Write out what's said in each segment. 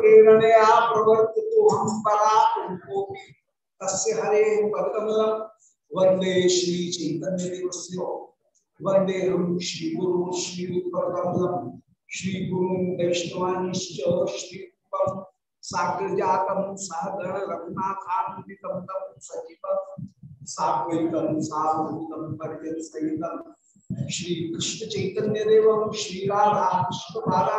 प्रेरणया प्रवर्तितो हम परा उनको तस्य हरे पदकमलम वंदे श्री चैतन्य देवस्य वंदे हम श्री गुरु श्री पदकमलम श्री गुरु वैष्णवांश्च श्री साग्रजातम सागण रघुनाथान्वितम तम सजीवम सात्वैतम साधुतम परिजन सहितम श्री कृष्ण चैतन्य देवम श्री राधा कृष्ण बाला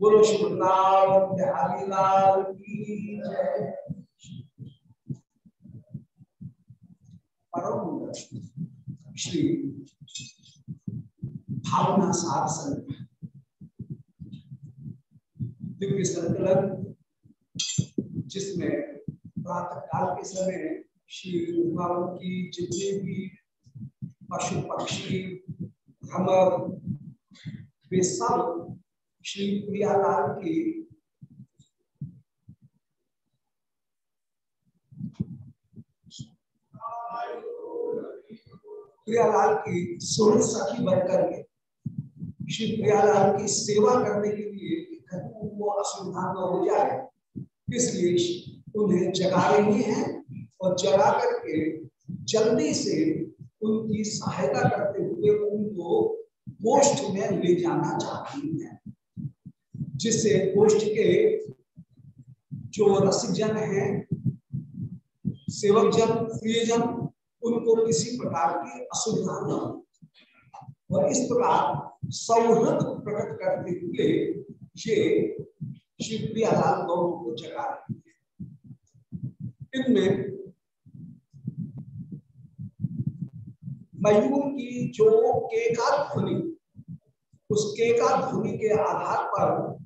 बोलो श्रीवृंदावन बिहारी लाल की जय। परम श्री भावना सार संघ दिव्य संकलन, जिसमें प्रातः काल के समय श्री वृंदावन की जितने भी पशु पक्षी, भ्रमर, वे सब श्री प्रियालाल की प्रियालाल की सोन सखी बनकर के श्री प्रियालाल की सेवा करने के लिए वो असुविधा न हो जाए, इसलिए उन्हें जगा रही हैं और जगा करके जल्दी से उनकी सहायता करते हुए उनको गोष्ठ में ले जाना चाहती हैं। जिससे गोष्ठ के जो रसिक जन हैं, सेवक जन प्रियजन उनको किसी प्रकार की असुविधा न हो। और इस प्रकार सौहृद प्रकट करते हुए ये श्री प्रियालाल गौरव को जगा रही है। इनमें मयूर की जो केका ध्वनि उस केका ध्वनि के आधार पर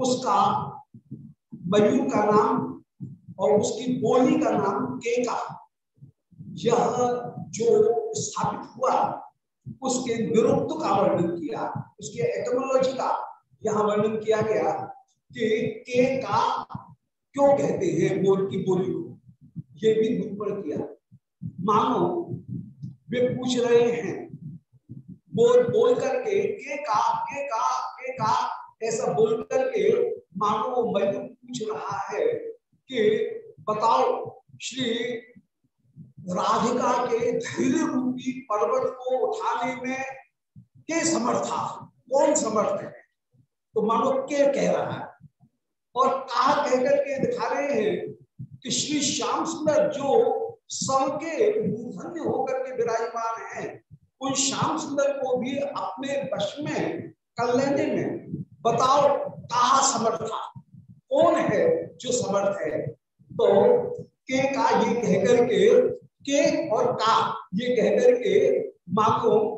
उसका मयूर का नाम और उसकी बोली का नाम केका यह जो स्थापित हुआ, उसके निरुक्त का वर्णन किया, उसके एटमोलॉजी का यहाँ वर्णन किया गया कि के का क्यों कहते हैं बोल की बोली को। ये भी निरूपण किया। मानो, वे पूछ रहे हैं, बोल बोल करके के का के का के का ऐसा बोल करके मानो वो मयूर पूछ रहा है कि बताओ, श्री राधिका के धैर्य रूपी पर्वत को उठाने में के समर्था कौन समर्थ है? तो मानो के कह रहा है। और कहा कहकर के दिखा रहे हैं कि श्री श्याम सुंदर जो सबके मूर्धन्य होकर के विराजमान है, उन श्याम सुंदर को भी अपने वश में कर लेने में बताओ, कहा समर्था कौन है जो समर्थ है? तो के का ये कहकर के के और का ये कहकर के, मानो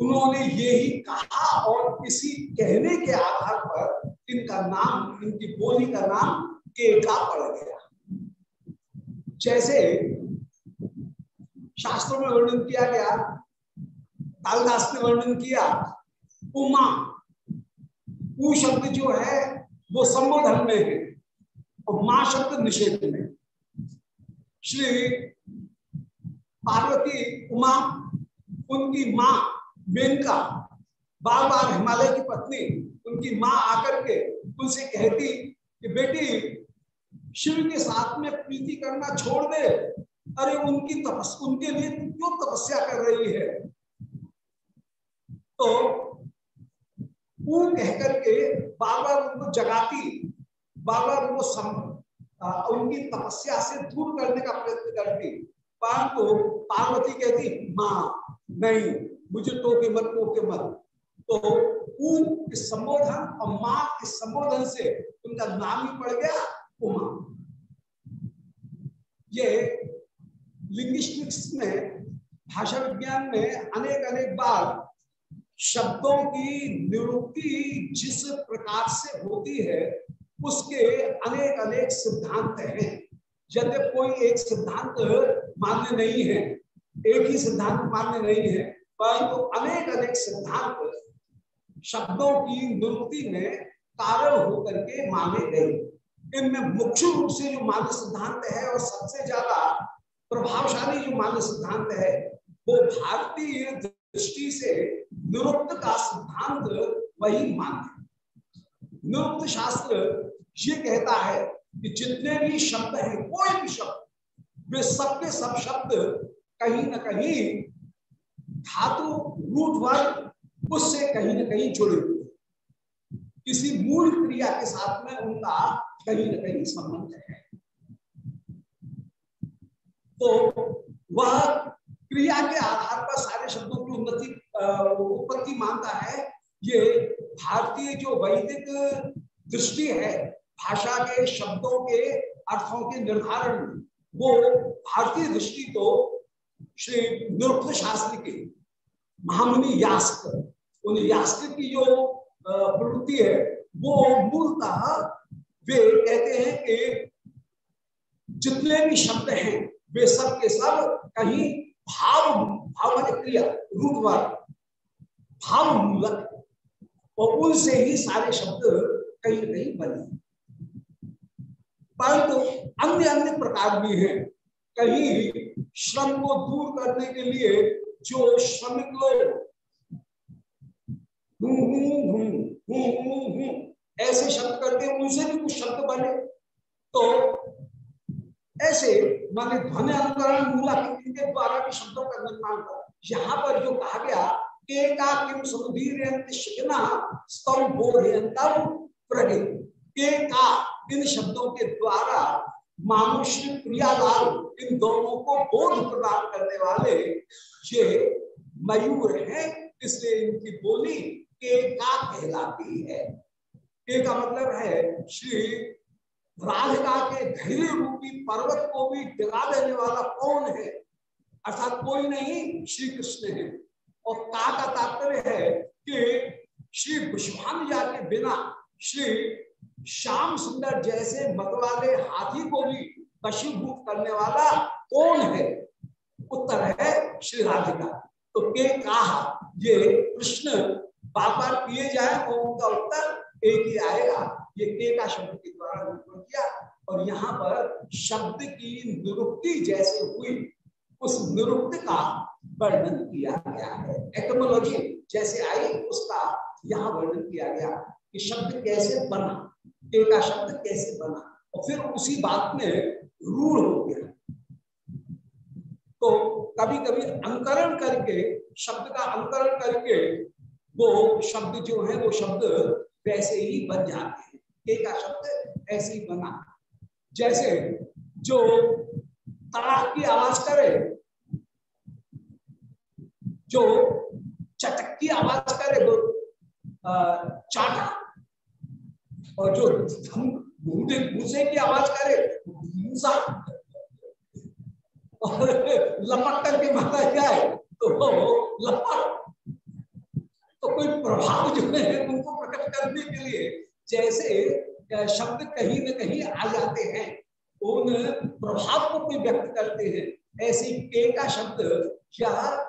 उन्होंने ये ही कहा और इसी कहने के आधार पर इनका नाम, इनकी बोली का नाम के का पड़ गया। जैसे शास्त्रों में वर्णन किया गया, कालिदास ने वर्णन किया, उमा उ शब्द जो है, वो संबोधन में है और माँ शब्द निषेध में श्री पार्वती उमा, उनकी माँ मेनका बार बार हिमालय की पत्नी, उनकी माँ आकर के उनसे कहती कि बेटी, शिव के साथ में प्रीति करना छोड़ दे। अरे उनकी तपस, उनके लिए क्यों तपस्या कर रही है? तो वो कह करके बार बार उनको जगाती बार बार उनको सम, उनकी तपस्या से दूर करने का प्रयत्न करती। परंतु पार्वती कहती माँ नहीं मुझे टोके मत टोके मत। तो ऊ के संबोधन और माँ के संबोधन से उनका नाम ही पड़ गया उमा। ये लिंग्विस्टिक्स में भाषा विज्ञान में अनेक अनेक बार शब्दों की निरुक्ति जिस प्रकार से होती है, उसके अनेक अनेक सिद्धांत हैं। यदि कोई एक सिद्धांत मान्य नहीं है, एक ही सिद्धांत मान्य नहीं है, परंतु तो अनेक अनेक सिद्धांत शब्दों की निरुक्ति में कारण होकर के माने गए। इनमें मुख्य रूप से जो मान्य सिद्धांत है और सबसे ज़्यादा प्रभावशाली जो मान्य सिद्धांत है, वो भारतीय दृष्टि से निरुक्त का सिद्धांत वही मान्य निरुक्त शास्त्र ये कहता है कि जितने भी शब्द हैं, कोई भी शब्द, वे सबके सब शब्द कहीं ना कहीं धातु, रूट वर्ग, उससे कहीं ना कहीं जुड़े हुए किसी मूल क्रिया के साथ में उनका कहीं ना कहीं संबंध है। तो वह क्रिया के आधार पर सारे शब्दों की उन्नति उत्पत्ति मानता है। ये भारतीय जो वैदिक दृष्टि है, भाषा के शब्दों के अर्थों के निर्धारण वो भारतीय दृष्टि तो श्री निरुक्त शास्त्र के महामुनि यास्क, उन यास्क की जो प्रवृत्ति है, वो मूलतः वे कहते हैं कि जितने भी शब्द हैं, वे सब के सब कहीं भाव भाव क्रिया रूपवर भाव मूलक। और उनसे ही सारे शब्द कहीं न कहीं बने। परंतु अन्य अन्य प्रकार भी हैं। कहीं श्रम को दूर करने के लिए जो श्रमिक ऐसे शब्द करते हैं, उनसे भी कुछ शब्द बने। तो ऐसे माने ध्वनि अनुकरण मूला इनके द्वारा भी शब्दों का निर्माण कर यहाँ पर जो कहा गया के का किम सुधीर स्तव बोधयंतम प्रगति इन शब्दों के द्वारा मानुष्य प्रियालाल इन दोनों को बोध प्रदान करने वाले ये मयूर हैं, इसलिए इनकी बोली के का कहलाती है। के का मतलब है, श्री राधिका के धैर्य रूपी पर्वत को भी डिगा देने वाला कौन है? अर्थात कोई नहीं, श्री कृष्ण है। और का का तात्पर्य है कि श्री विश्वान के बिना श्री श्याम सुंदर जैसे मतवाले हाथी को भी वशीभूत करने वाला कौन है? उत्तर है श्री राधिका। तो के कहा ये प्रश्न बार बार किए जाए और उनका उत्तर एक ही आएगा। ये के का शब्द के द्वारा किया। और यहाँ पर शब्द की निरुक्ति जैसे हुई, उस निरुक्ति का वर्णन किया गया है। एटमोलॉजी जैसे आई, उसका यहाँ वर्णन किया गया कि शब्द कैसे बना के का शब्द कैसे बना। और फिर उसी बात में रूढ़ हो गया। तो कभी कभी अंकरण करके, शब्द का अंकरण करके, वो शब्द जो है, वो शब्द वैसे ही बन जाते हैं। के का शब्द ऐसे ही बना। जैसे जो तड़ाक की आवाज़ करे, जो चटक की आवाज़ करे, वो चाटा, और जो हम भूसे की आवाज़ करे मूसा और लपट करके मारा जाए तो लपट। तो कोई प्रभाव जो है उनको प्रकट करने के लिए, जैसे शब्द कहीं न कहीं आ जाते हैं। उन प्रभाव को कोई व्यक्त करते हैं। ऐसे के का शब्द क्या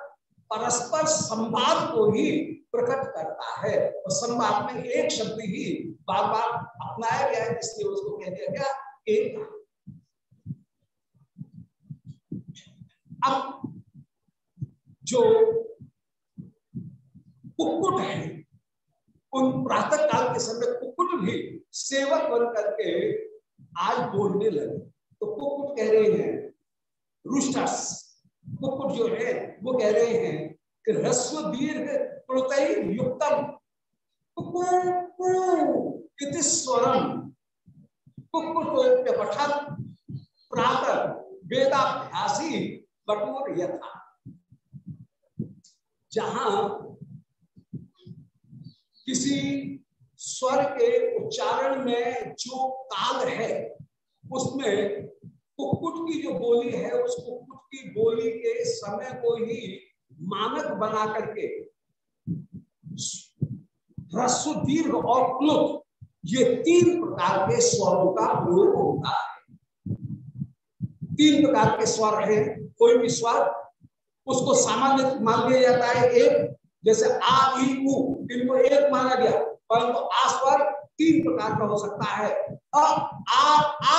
परस्पर संवाद को ही प्रकट करता है। और संवाद में एक शब्द ही बार बार अपनाया गया है इसलिए उसको कह दिया गया एक। अब जो कुकुट है उन प्रातः काल के समय कुकुट भी सेवक बन करके आज बोलने लगे। तो कुकुट कह रहे हैं रूस्टर्स कुकुट जो है, वो कह रहे हैं कि रस्व दीर्घ प्रोतई युक्तम। स्वरम। कुकुट प्रातः वेदाभ्यासी कठोर यथा। जहाँ किसी स्वर के उच्चारण में जो काल है, उसमें कुकुट की जो बोली है, उस कुकुट की बोली के समय को ही मानक बना करके ह्रस्व, दीर्घ और प्लुत ये तीन प्रकार के स्वरों का प्रयोग होता है। तीन प्रकार के स्वर है, कोई भी स्वर, उसको सामान्य मान लिया जाता है एक जैसे आ ई उ इनको एक माना गया, परंतु तो आ स्वर तीन प्रकार का हो सकता है। अ आ आ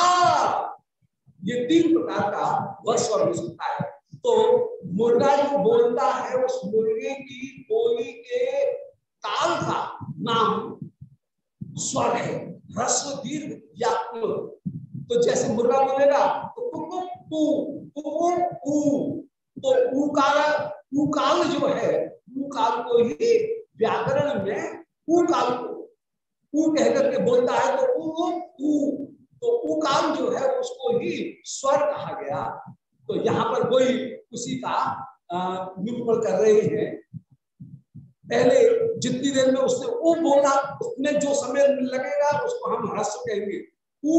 ये तीन प्रकार का वह स्वर हो सकता है। तो मुर्गा जो बोलता है उस मुर्गे की बोली के ताल का नाम स्वर है, ह्रस्व, दीर्घ या तो जैसे मुर्गा बोलेगा तो कु कु कु तो उकाल उकाल जो है उकाल को ही व्याकरण में उकाल को। ऊ कह करके बोलता है तो ऊ ऊ तो उकाल जो है उसको ही स्वर कहा गया। तो यहाँ पर कोई उसी का निरूपण कर रहे हैं। पहले जितनी देर में उसने ऊ बोला उसमें जो समय लगेगा उसको हम ह्रस्व कहेंगे। ऊ,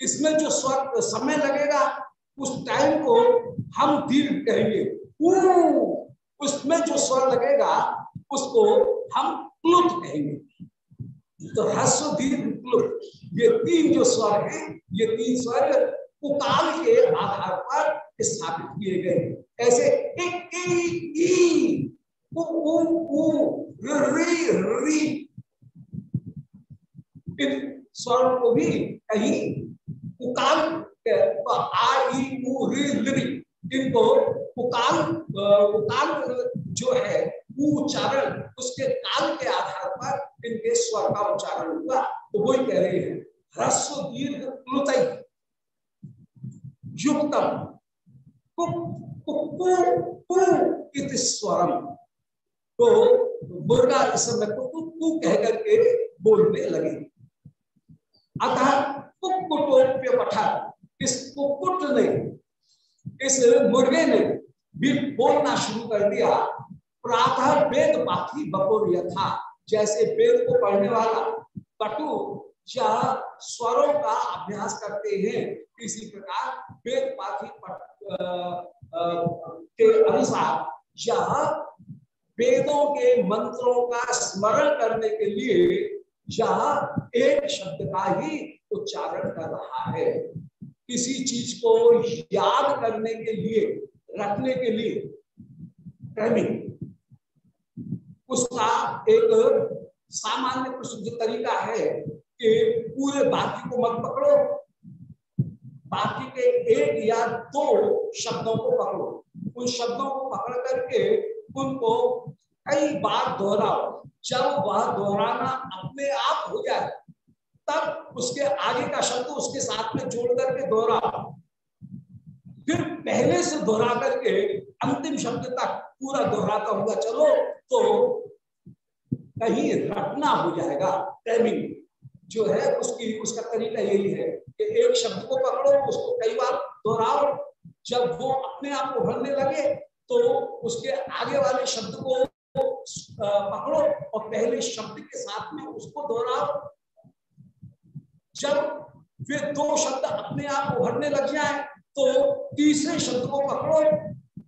इसमें जो स्वर, समय लगेगा, उस टाइम को हम दीर्घ कहेंगे। उसमें जो स्वर लगेगा उसको हम प्लुत कहेंगे। तो ह्रस्व दीर्घ प्लुत ये तीन जो स्वर हैं ये तीन स्वर उकाल के आधार पर स्थापित किए गए ऐसे ई, उ, उ, उ, इन स्वर को भी कहीं उकाल इनको उकाल उकाल जो है उच्चारण, उसके काल के आधार पर इनके स्वर का उच्चारण हुआ तो वही कह रहे हैं, ह्रस्व दीर्घ प्लुतई युक्तम स्वरम। तो मुर्गा इस समय को कह करके बोलने लगे। अतः कुकुटोप्य पठा इस कुकुट ने इस मुर्गे ने भी बोलना शुरू कर दिया। प्रातः वेद पाठी बपोर यथा जैसे वेद को पढ़ने वाला। पटु या स्वरों का अभ्यास करते हैं, इसी प्रकार वेद पाठी के अनुसार यह वेदों के मंत्रों का स्मरण करने के लिए यह एक शब्द का ही उच्चारण कर रहा है। किसी चीज़ को याद करने के लिए, रखने के लिए टाइमिंग उसका एक सामान्य प्रसिद्ध तरीका है कि पूरे बाकी को मत पकड़ो। बाकी के एक या दो शब्दों को पकड़ो। उन शब्दों को पकड़ करके उनको कई बार दोहराओ। जब वह दोहराना अपने आप हो जाए तब उसके आगे का शब्द उसके साथ में जोड़ करके दोहरा। फिर पहले से दोहरा करके अंतिम शब्द तक पूरा दोहराता हुआ, चलो तो कहीं रटना हो जाएगा। टाइमिंग जो है उसकी, उसका तरीका यही है कि एक शब्द को पकड़ो, उसको कई बार दोहराओ। जब वो अपने आप को भरने लगे तो उसके आगे वाले शब्द को पकड़ो और पहले शब्द के साथ में उसको दोहराओ। जब वे दो शब्द अपने आप उभरने लग जाए तो तीसरे शब्द को पकड़ो,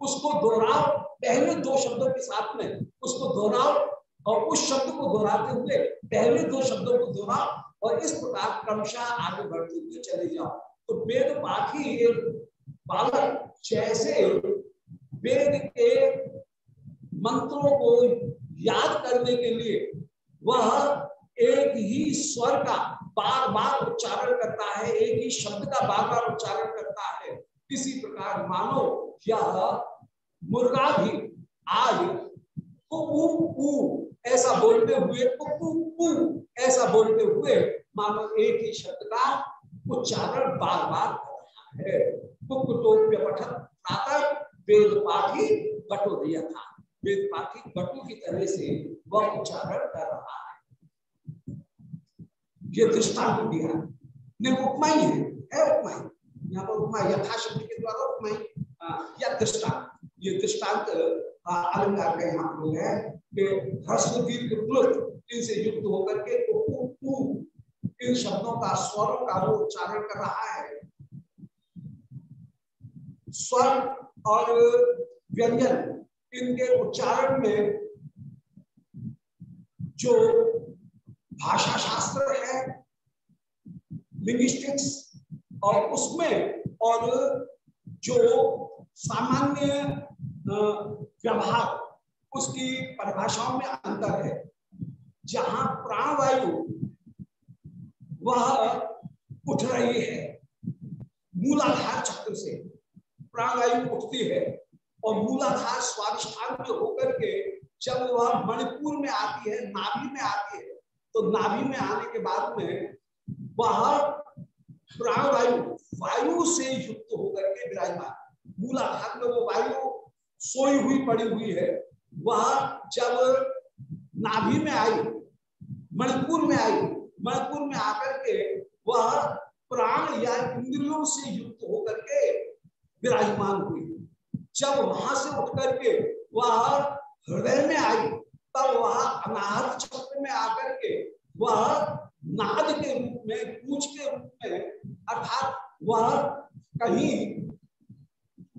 उसको दोहराओ। पहले दो शब्दों के साथ में उसको दोहराओ और उस शब्द को दोहराते हुए पहले दो शब्दों को दोहराओ और इस प्रकार क्रमशः आगे बढ़ते हुए चले जाओ। तो वेद एक बालक जैसे वेद के मंत्रों को याद करने के लिए वह एक ही स्वर का बार बार उच्चारण करता है, एक ही शब्द का बार बार उच्चारण करता है। इसी प्रकार मानो, यह मुर्गा भी आज ऐसा बोलते हुए ऐसा बोलते हुए मानो एक ही शब्द का उच्चारण बार बार कर रहा है। प्रातः वेद पाठी बटो दिया था वेद पाठी बटू की तरह से वह उच्चारण कर रहा है। ये दृष्टांत दिया नहीं उपमाई है है उपमाई यहाँ पर उपमा यथा शब्द के द्वारा उपमाई या दृष्टांत ये दृष्टांत अलंकार का यहाँ है कि ह्रस्व दीर्घ प्लुत इनसे युक्त होकर के इन शब्दों का स्वरों का वो उच्चारण कर रहा है स्वर और व्यंजन इनके उच्चारण में जो भाषा शास्त्र है लिंग्विस्टिक्स और उसमें और जो सामान्य व्यवहार, उसकी परिभाषाओं में अंतर है। जहाँ प्राणवायु, वह उठ रही है, मूलाधार चक्र से प्राणवायु उठती है, और मूलाधार स्वादिष्ठान में होकर के जब वह मणिपुर में आती है, नाभि में आती है तो नाभि में आने के बाद में वह प्राणवायु वायु से युक्त होकर के विराजमान। मूलाधार में वो वायु सोई हुई, पड़ी हुई है। वह जब नाभि में आई, मणिपुर में आई, मणिपुर में आकर के वह प्राण या इंद्रियों से युक्त होकर के विराजमान हुई। जब वहाँ से उठ करके वह हृदय में आई तब वह अनाहत चक्र में आकर के वह नाद के रूप में, पूछ के रूप में, अर्थात वह कहीं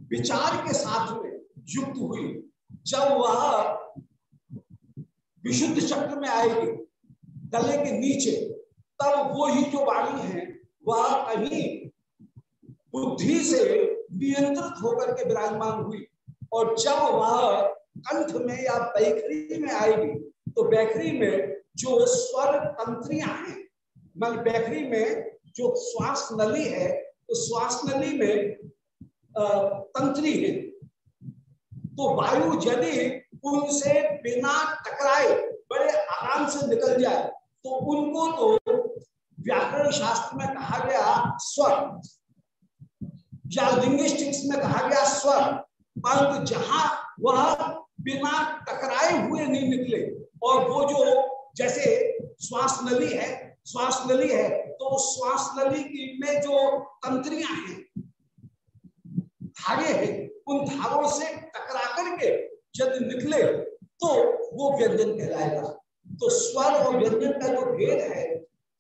विचार के साथ में युक्त हुई। जब वह विशुद्ध चक्र में आएगी गले के नीचे, तब वो ही जो वाणी है, वह कहीं बुद्धि से नियंत्रित होकर के विराजमान हुई। और जब वह कंठ में या बैखरी में आएगी तो बैखरी में जो स्वर तंत्रियाँ हैं मान बैखरी में जो श्वास नली है तो श्वास नली में तंत्री है। तो वायु यदि उनसे बिना टकराए, बड़े आराम से निकल जाए तो उनको तो व्याकरण शास्त्र में कहा गया स्वर, या लिंग्विस्टिक्स में कहा गया स्वर, परंतु जहाँ वह बिना टकराए हुए नहीं निकले। और वो जो जैसे श्वास नली है, श्वास नली है तो श्वास नली की में जो तंत्रियाँ हैं, धागे हैं, उन धागों से टकरा करके यदि निकले तो वो व्यंजन कहलाएगा। तो स्वर और व्यंजन का जो भेद है,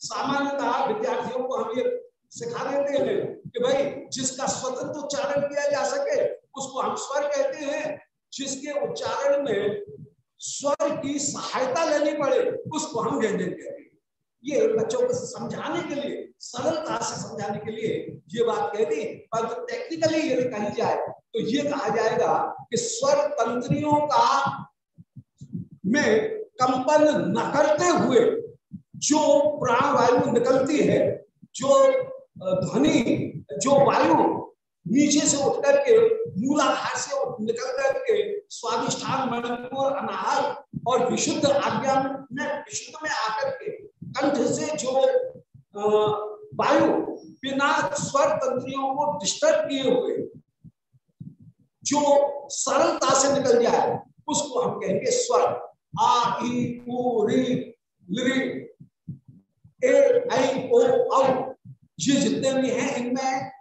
सामान्यतः विद्यार्थियों को हम ये सिखा देते हैं कि भाई, जिसका स्वतंत्र उच्चारण किया जा सके, उसको हम स्वर कहते हैं जिसके उच्चारण में स्वर की सहायता लेनी पड़े, उसको हम व्यंजन कहते हैं। ये बच्चों को समझाने के लिए, सरलता से समझाने के लिए ये बात कह दी पर टेक्निकली यदि कही जाए तो ये कहा जाएगा कि स्वर तंत्रियों का में कंपन न करते हुए जो प्राण वायु निकलती है, जो ध्वनि, जो वायु नीचे से उठ करके मूलाधार से निकल करके स्वादिष्ठान मणिपुर अनाहर और विशुद्ध आज्ञा में, विशुद्ध में आकर के कंठ से जो वायु बिना स्वर तंत्रियों को डिस्टर्ब किए हुए जो सरलता से निकल जाए उसको हम कहेंगे स्वर। आ ई री लिरी ए आई ओ ये जितने भी हैं, इनमें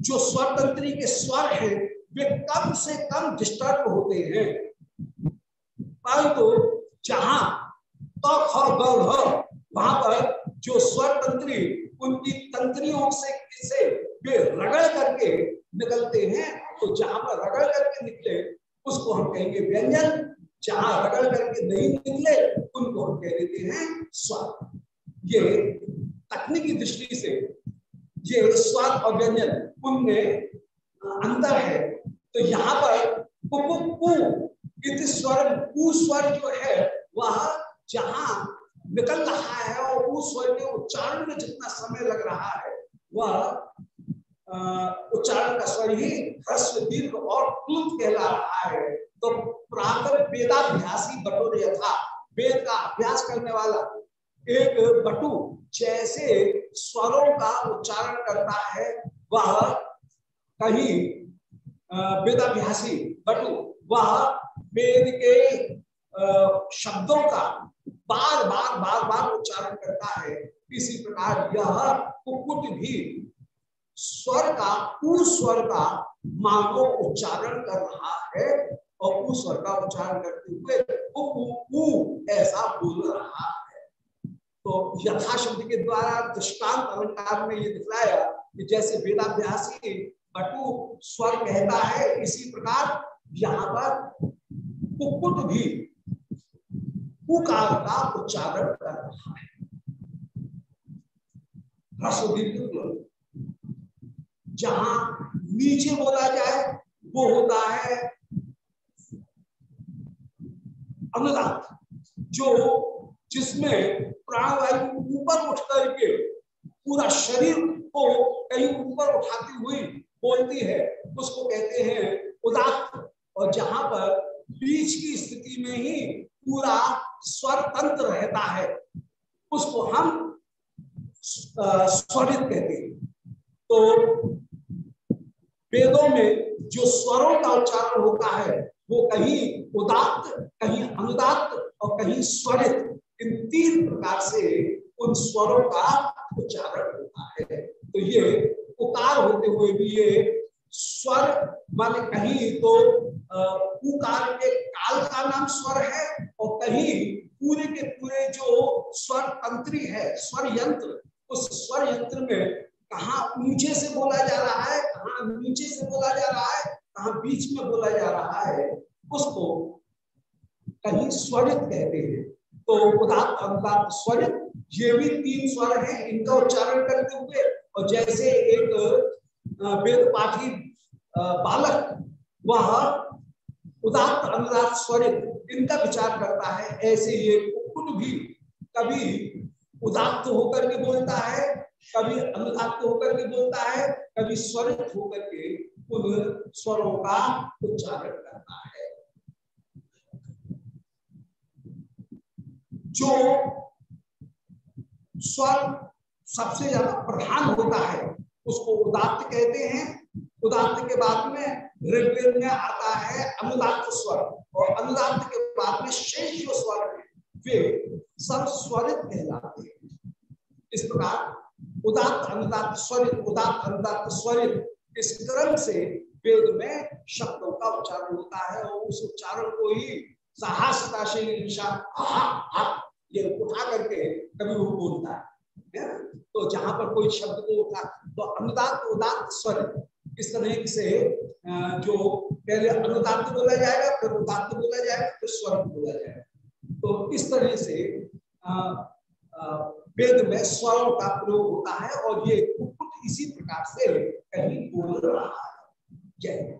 जो स्वर तंत्री के स्वर हैं, वे कम से कम डिस्टर्ब होते हैं। परंतु जहाँ तो वहाँ पर जो स्वर तंत्री उनकी तंत्रियों से से वे रगड़ करके निकलते हैं तो जहाँ पर रगड़ करके निकले, उसको हम कहेंगे व्यंजन। जहाँ रगड़ करके नहीं निकले, उनको हम कह देते हैं स्वर ये तकनीकी दृष्टि से ये स्वाद और व्यंजन उनमें अंतर है। तो यहाँ पर स्वर स्वर जो है, वह जहाँ निकल रहा है और उस स्वर के उच्चारण में जितना समय लग रहा है, वह उच्चारण का स्वर ही ह्रस्व, दीर्घ और प्लुत कहला रहा है। तो प्रातः वेदाभ्यासी बटोरे था वेद का अभ्यास करने वाला एक बटु जैसे स्वरों का उच्चारण करता है, वह कहीं वेदाभ्यासी बटु, वह वेद के शब्दों का बार बार बार बार उच्चारण करता है। इसी प्रकार यह कुकुट भी स्वर का ऊ स्वर का मानो उच्चारण कर रहा है और उस स्वर का उच्चारण करते हुए ऐसा बोल रहा है। तो यथा शब्द के द्वारा दृष्टांत अलंकार में ये दिखलाया कि जैसे वेदाभ्यासी बटु स्वर कहता है, इसी प्रकार यहाँ पर कुकुट भी उकार का उच्चारण कर रहा है। जहाँ नीचे बोला जाए, वो होता है अनुदात जो जिसमें प्राणवायु ऊपर उठ करके पूरा शरीर को कहीं ऊपर उठाती हुई बोलती है। उसको कहते हैं उदात और जहाँ पर बीच की स्थिति में ही पूरा स्वर तंत्र रहता है, उसको हम स्वरित कहते हैं। तो वेदों में जो स्वरों का उच्चारण होता है, वो कहीं उदात्त, कहीं अनुदात्त और कहीं स्वरित इन तीन प्रकार से उन स्वरों का उच्चारण होता है। तो ये उकार होते हुए भी ये स्वर, माने कहीं तो उकार के काल का नाम स्वर है और कहीं पूरे के पूरे जो स्वर तंत्री है, स्वर यंत्र, उस स्वर यंत्र में कहा ऊँचे से बोला जा रहा है, कहा नीचे से बोला जा रहा है, कहा बीच में बोला जा रहा है, उसको कहीं स्वरित कहते हैं। तो उदात अनुदात स्वरित ये भी तीन स्वर हैं, इनका उच्चारण करते हुए, और जैसे एक वेद पाठी बालक, वह उदात अनुदात स्वरित इनका विचार करता है, ऐसे ये कुकुट भी कभी उदात्त होकर के बोलता है, कभी अनुदात्त होकर के बोलता है, कभी स्वरित होकर के उन स्वरों का उच्चारण करता है। जो स्वर सबसे ज़्यादा प्रधान होता है, उसको उदात्त कहते हैं। उदात्त के बाद में ऋग्वेद में आता है अनुदात्त स्वर, और अनुदात्त के बाद में शेष जो स्वर है, वे सब स्वरित कहलाते हैं। इस प्रकार उदात्त, अनुदात्त स्वरित, उदात्त, अनुदात्त स्वरित, इस क्रम से वेद में शब्दों का उच्चारण होता है, और उस उच्चारण को ही साहसता से उठा करके कभी वो बोलता है तो जहाँ पर कोई शब्द को उठा तो अनुदात, उदात, स्वर, इस तरह से जो पहले अनुदात बोला जाएगा, फिर उदात बोला जाएगा, फिर स्वर बोला जाएगा। तो इस तरह से वेद में स्वरों का प्रयोग होता है और ये कुछ इसी प्रकार से कहीं बोल रहा है। जय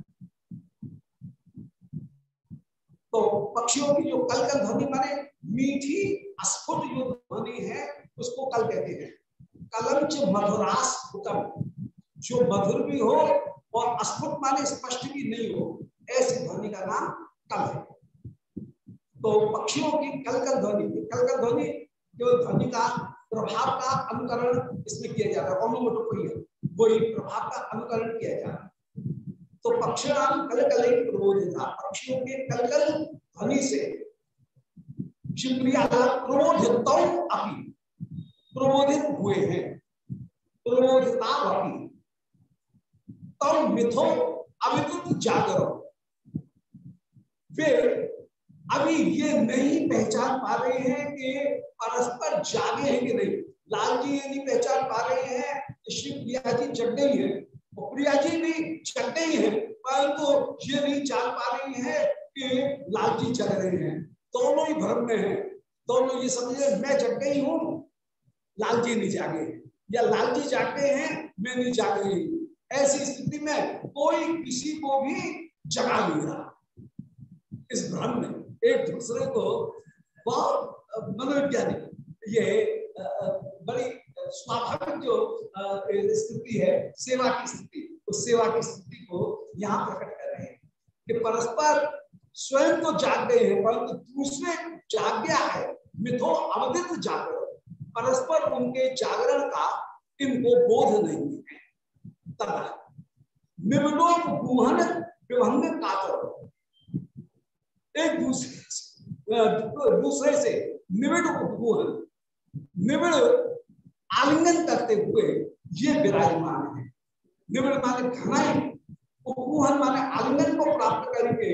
तो पक्षियों की जो कल कल ध्वनि, माने मीठी अस्फुट जो ध्वनि है, उसको कल कहते हैं। कलंच मधुरास जो मधुर भी हो और अस्फुट माने स्पष्ट भी नहीं हो, ऐसी ध्वनि का नाम कल है। तो पक्षियों की कलकल ध्वनि कलकल ध्वनि जो ध्वनि का प्रभाव का अनुकरण इसमें किया जाता है ओनोमोटोपोइया वही प्रभाव का अनुकरण किया जाता है। तो पक्षिणाम कलकल प्रबोधिता पक्षियों के कलकल ध्वनि से शिवप्रिया प्रबोधित अपनी प्रबोधित हुए हैं, प्रबोधिता अपनी तम मिथो अविद्युत जागरो। फिर अभी ये नहीं पहचान पा रहे हैं कि परस्पर जागे हैं कि नहीं। लाल जी ये नहीं पहचान पा रहे हैं श्री प्रिया जी चढ़ गई है। प्रिया जी भी चलते ही है, परंतु तो ये नहीं चल पा रही है कि लाल जी चल रहे हैं। दोनों ही भ्रम में है। दोनों ये समझे मैं जग गई हूँ लाल जी नहीं जागे या लाल जी जागते हैं, मैं नहीं जाग रही। ऐसी स्थिति में कोई किसी को भी जगा नहीं रहा। इस भ्रम में एक दूसरे को बहुत मनोवैज्ञानिक ये बड़ी स्वाभाविक जो स्थिति है, सेवा की स्थिति, उस सेवा की स्थिति को यहाँ प्रकट कर रहे हैं कि परस्पर स्वयं तो जाग गए हैं, परंतु दूसरे जाग गया है मिथो अवधित जागरण परस्पर उनके जागरण का इनको बोध नहीं है। तथा निम्नोप गुहन विभंग कातर। एक दूसरे दूसरे से निविड़ निविड़ आलिंगन करते हुए ये विराजमान है। निविड़ माने घनाई उपगुहन माने आलिंगन को प्राप्त करके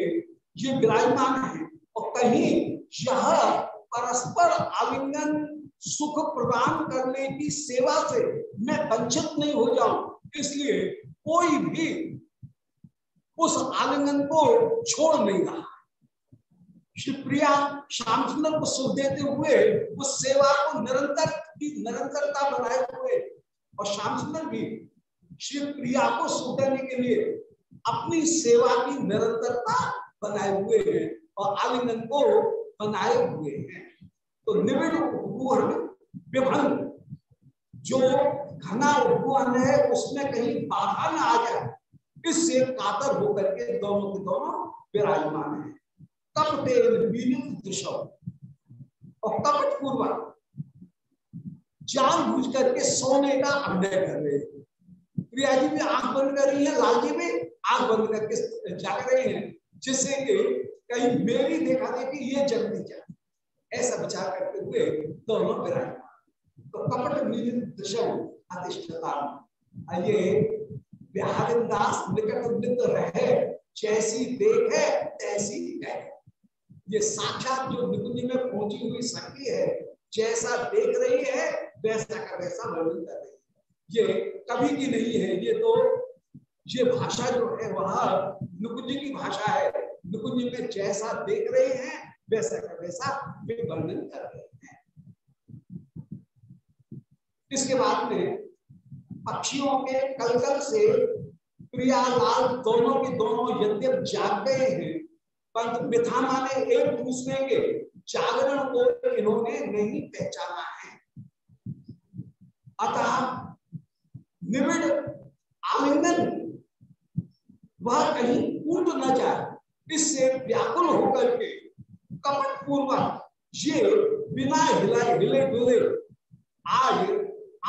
ये विराजमान है और कहीं यह परस्पर आलिंगन सुख प्रदान करने की सेवा से मैं वंचित नहीं हो जाऊँ। इसलिए कोई भी उस आलिंगन को छोड़ नहीं रहा। शिवप्रिया श्याम सुंदर को सुख देते हुए उस सेवा को निरंतर की निरंतरता बनाए हुए और श्याम सुंदर भी शिवप्रिया को सुख देने के लिए अपनी सेवा की निरंतरता बनाए हुए हैं और आलिंगन को बनाए हुए हैं। तो निविड़ विभंग जो घना उपगुहन है, उसमें कहीं बाधा न आ जाए, इससे कातर होकर के दोनों के दोनों विराजमान है। कपट पूर्वक जान बुझ करके सोने का अभिनय कर रहे हैं प्रिया जी भी आँख बंद कर रही है लाल जी भी आँख बंद करके जाग रहे हैं जिससे कि कहीं मेरी देखा देखी ये जग नहीं जाए ऐसा विचार करते हुए दोनों विराजमान। तो कपट दृश्यम अधिष्ठता ये बिहारिंदास निकट नित रहे, जैसी देख है, तैसी है। ये साक्षात जो निकुंज में पहुँची हुई शक्ति है, जैसा देख रही है, वैसा का वैसा वर्णन कर रही है। ये कभी की नहीं है, ये तो ये भाषा जो है, वह नुकुंज की भाषा है। नुकुंज में जैसा देख रहे हैं, वैसा का वैसा वे वर्णन कर रहे हैं। इसके बाद में पक्षियों के कलकल से प्रियालाल दोनों के दोनों यद्यप जाग गए हैं परंतु मिथा माने एक दूसरे के जागरण को इन्होंने नहीं पहचाना है। अतः निविड़ आलिंगन, वह कहीं टूट न जाए, इससे व्याकुल होकर के कपट पूर्वक ये बिना हिलाए हिले डुले आज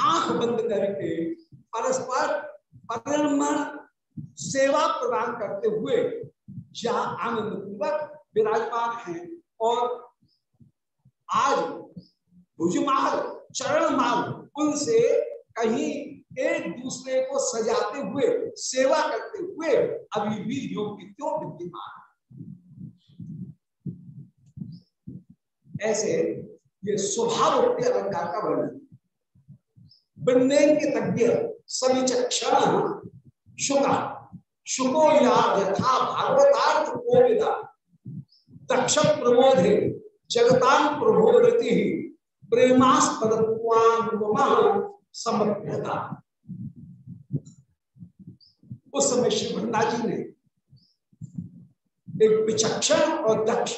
आँख बंद करके परस्पर परिणमन सेवा प्रदान करते हुए जहाँ आनंद पूर्वक विराजमान है। और आज भुजमाल चरण माल उनसे कहीं एक दूसरे को सजाते हुए, सेवा करते हुए अभी भी योग क्यों विद्यमान ऐसे ये स्वभाव अलंकार का वर्णन। वृंदेन के तज्ञ सभी क्षण शुका या यथा भागवतार्थ कोविदा दक्ष प्रबोधे जगतान प्रभोरति प्रेमास्पद समर्प्यता। उस समय श्री भंडा जी ने एक विचक्षण और दक्ष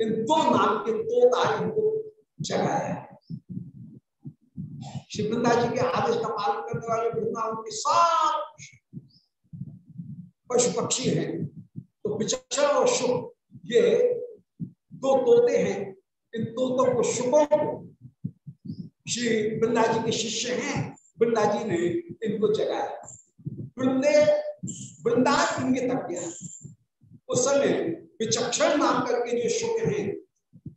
इन दो नाम के दो तारीख को जगाया। श्री वृंदा जी के आदेश का पालन करने वाले वृंदावन के सब पशु पक्षी हैं तो विचक्षण और शुभ, ये दो तोते हैं। इन तोतों को शुभों को श्री वृंदा जी के शिष्य हैं वृंदा जी ने इनको जगाया। वृंदे वृंदा इनके तक गया। उस समय विचक्षण नाम करके जो शुक्र हैं,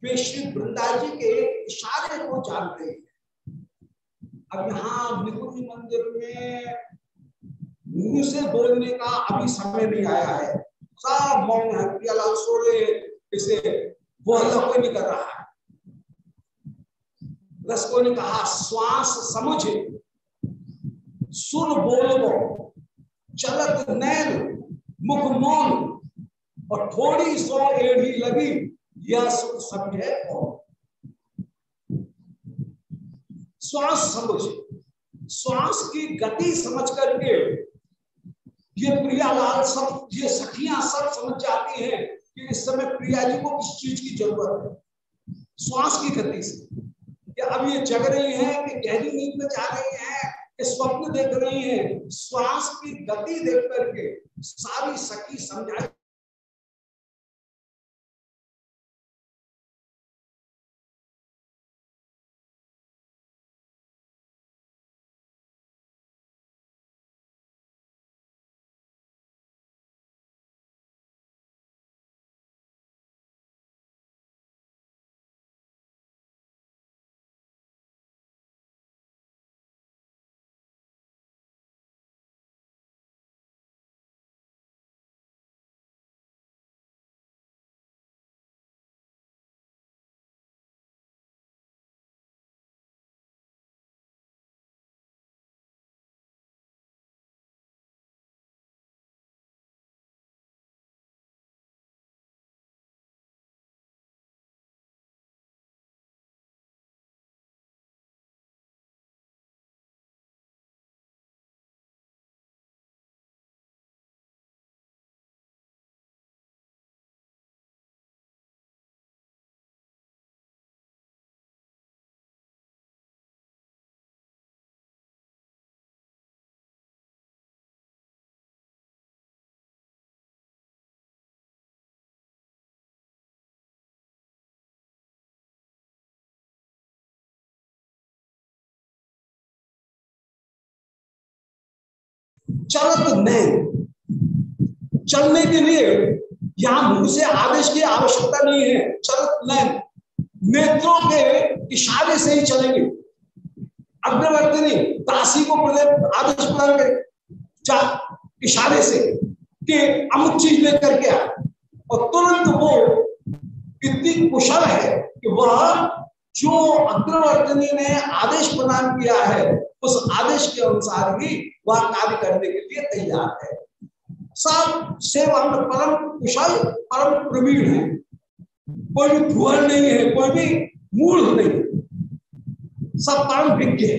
वे श्री वृंदा जी के इशारे को जान रहे हैं। अब यहाँ निकुंज मंदिर में मुँह से बोलने का अभी समय नहीं आया है। सब मौन है प्रियालाल सो रहे इसे वो अल्लाह कोई नहीं कर रहा है। रसको ने कहा, श्वास समझ। सुर बोलो, चलत नैन मुख मौन, और थोड़ी सो एड़ी लगी, यह सुख समझे और श्वास समझ। श्वास की गति समझ करके ये प्रियालाल सब, ये सखियाँ सब समझ जाती हैं कि इस समय प्रिया जी को किस चीज़ की ज़रूरत है? श्वास की गति से। कि अब ये जग रही है कि गहरी नींद में जा रही है, कि स्वप्न देख रही है। श्वास की गति देख करके सारी सखी समझाई चलत नहीं चलने के लिए यहाँ मुँह से आदेश की आवश्यकता नहीं है। चलत नहीं नेत्रों के इशारे से ही चलेंगे। अग्रवर्तनी दासी को आदेश प्रदान करे। इशारे से कि अमुक चीज़ लेकर के आ। और तुरंत वो इतनी कुशल है कि वह जो अग्रवर्तनी ने आदेश प्रदान किया है, उस आदेश के अनुसार ही वह कार्य करने के लिए तैयार है। सब सेवा परम कुशल, परम प्रवीण है। कोई भी भुअर नहीं है, कोई भी मूल नहीं सब परम विज्ञ है।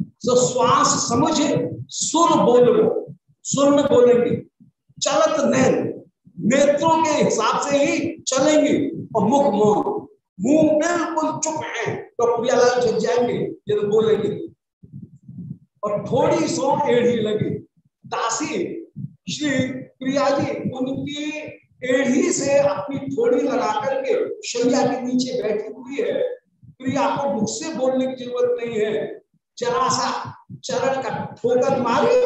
तो श्वास समझे, सुर बोलो सुर में बोलेंगे, चलत नैन। नेत्रों के हिसाब से ही चलेंगे और मुख मौन मुँह बिल्कुल चुप है। तो प्रियालाल जग जाएँगे जब बोलेंगे और थोड़ी सो एड़ी लगी। दासी, श्री प्रिया जी उनकी एड़ी से अपनी थोड़ी लगा करके शैया के नीचे बैठी हुई है। प्रिया को मुझसे बोलने की ज़रूरत नहीं है। जरा सा चरण का ठोकर मारी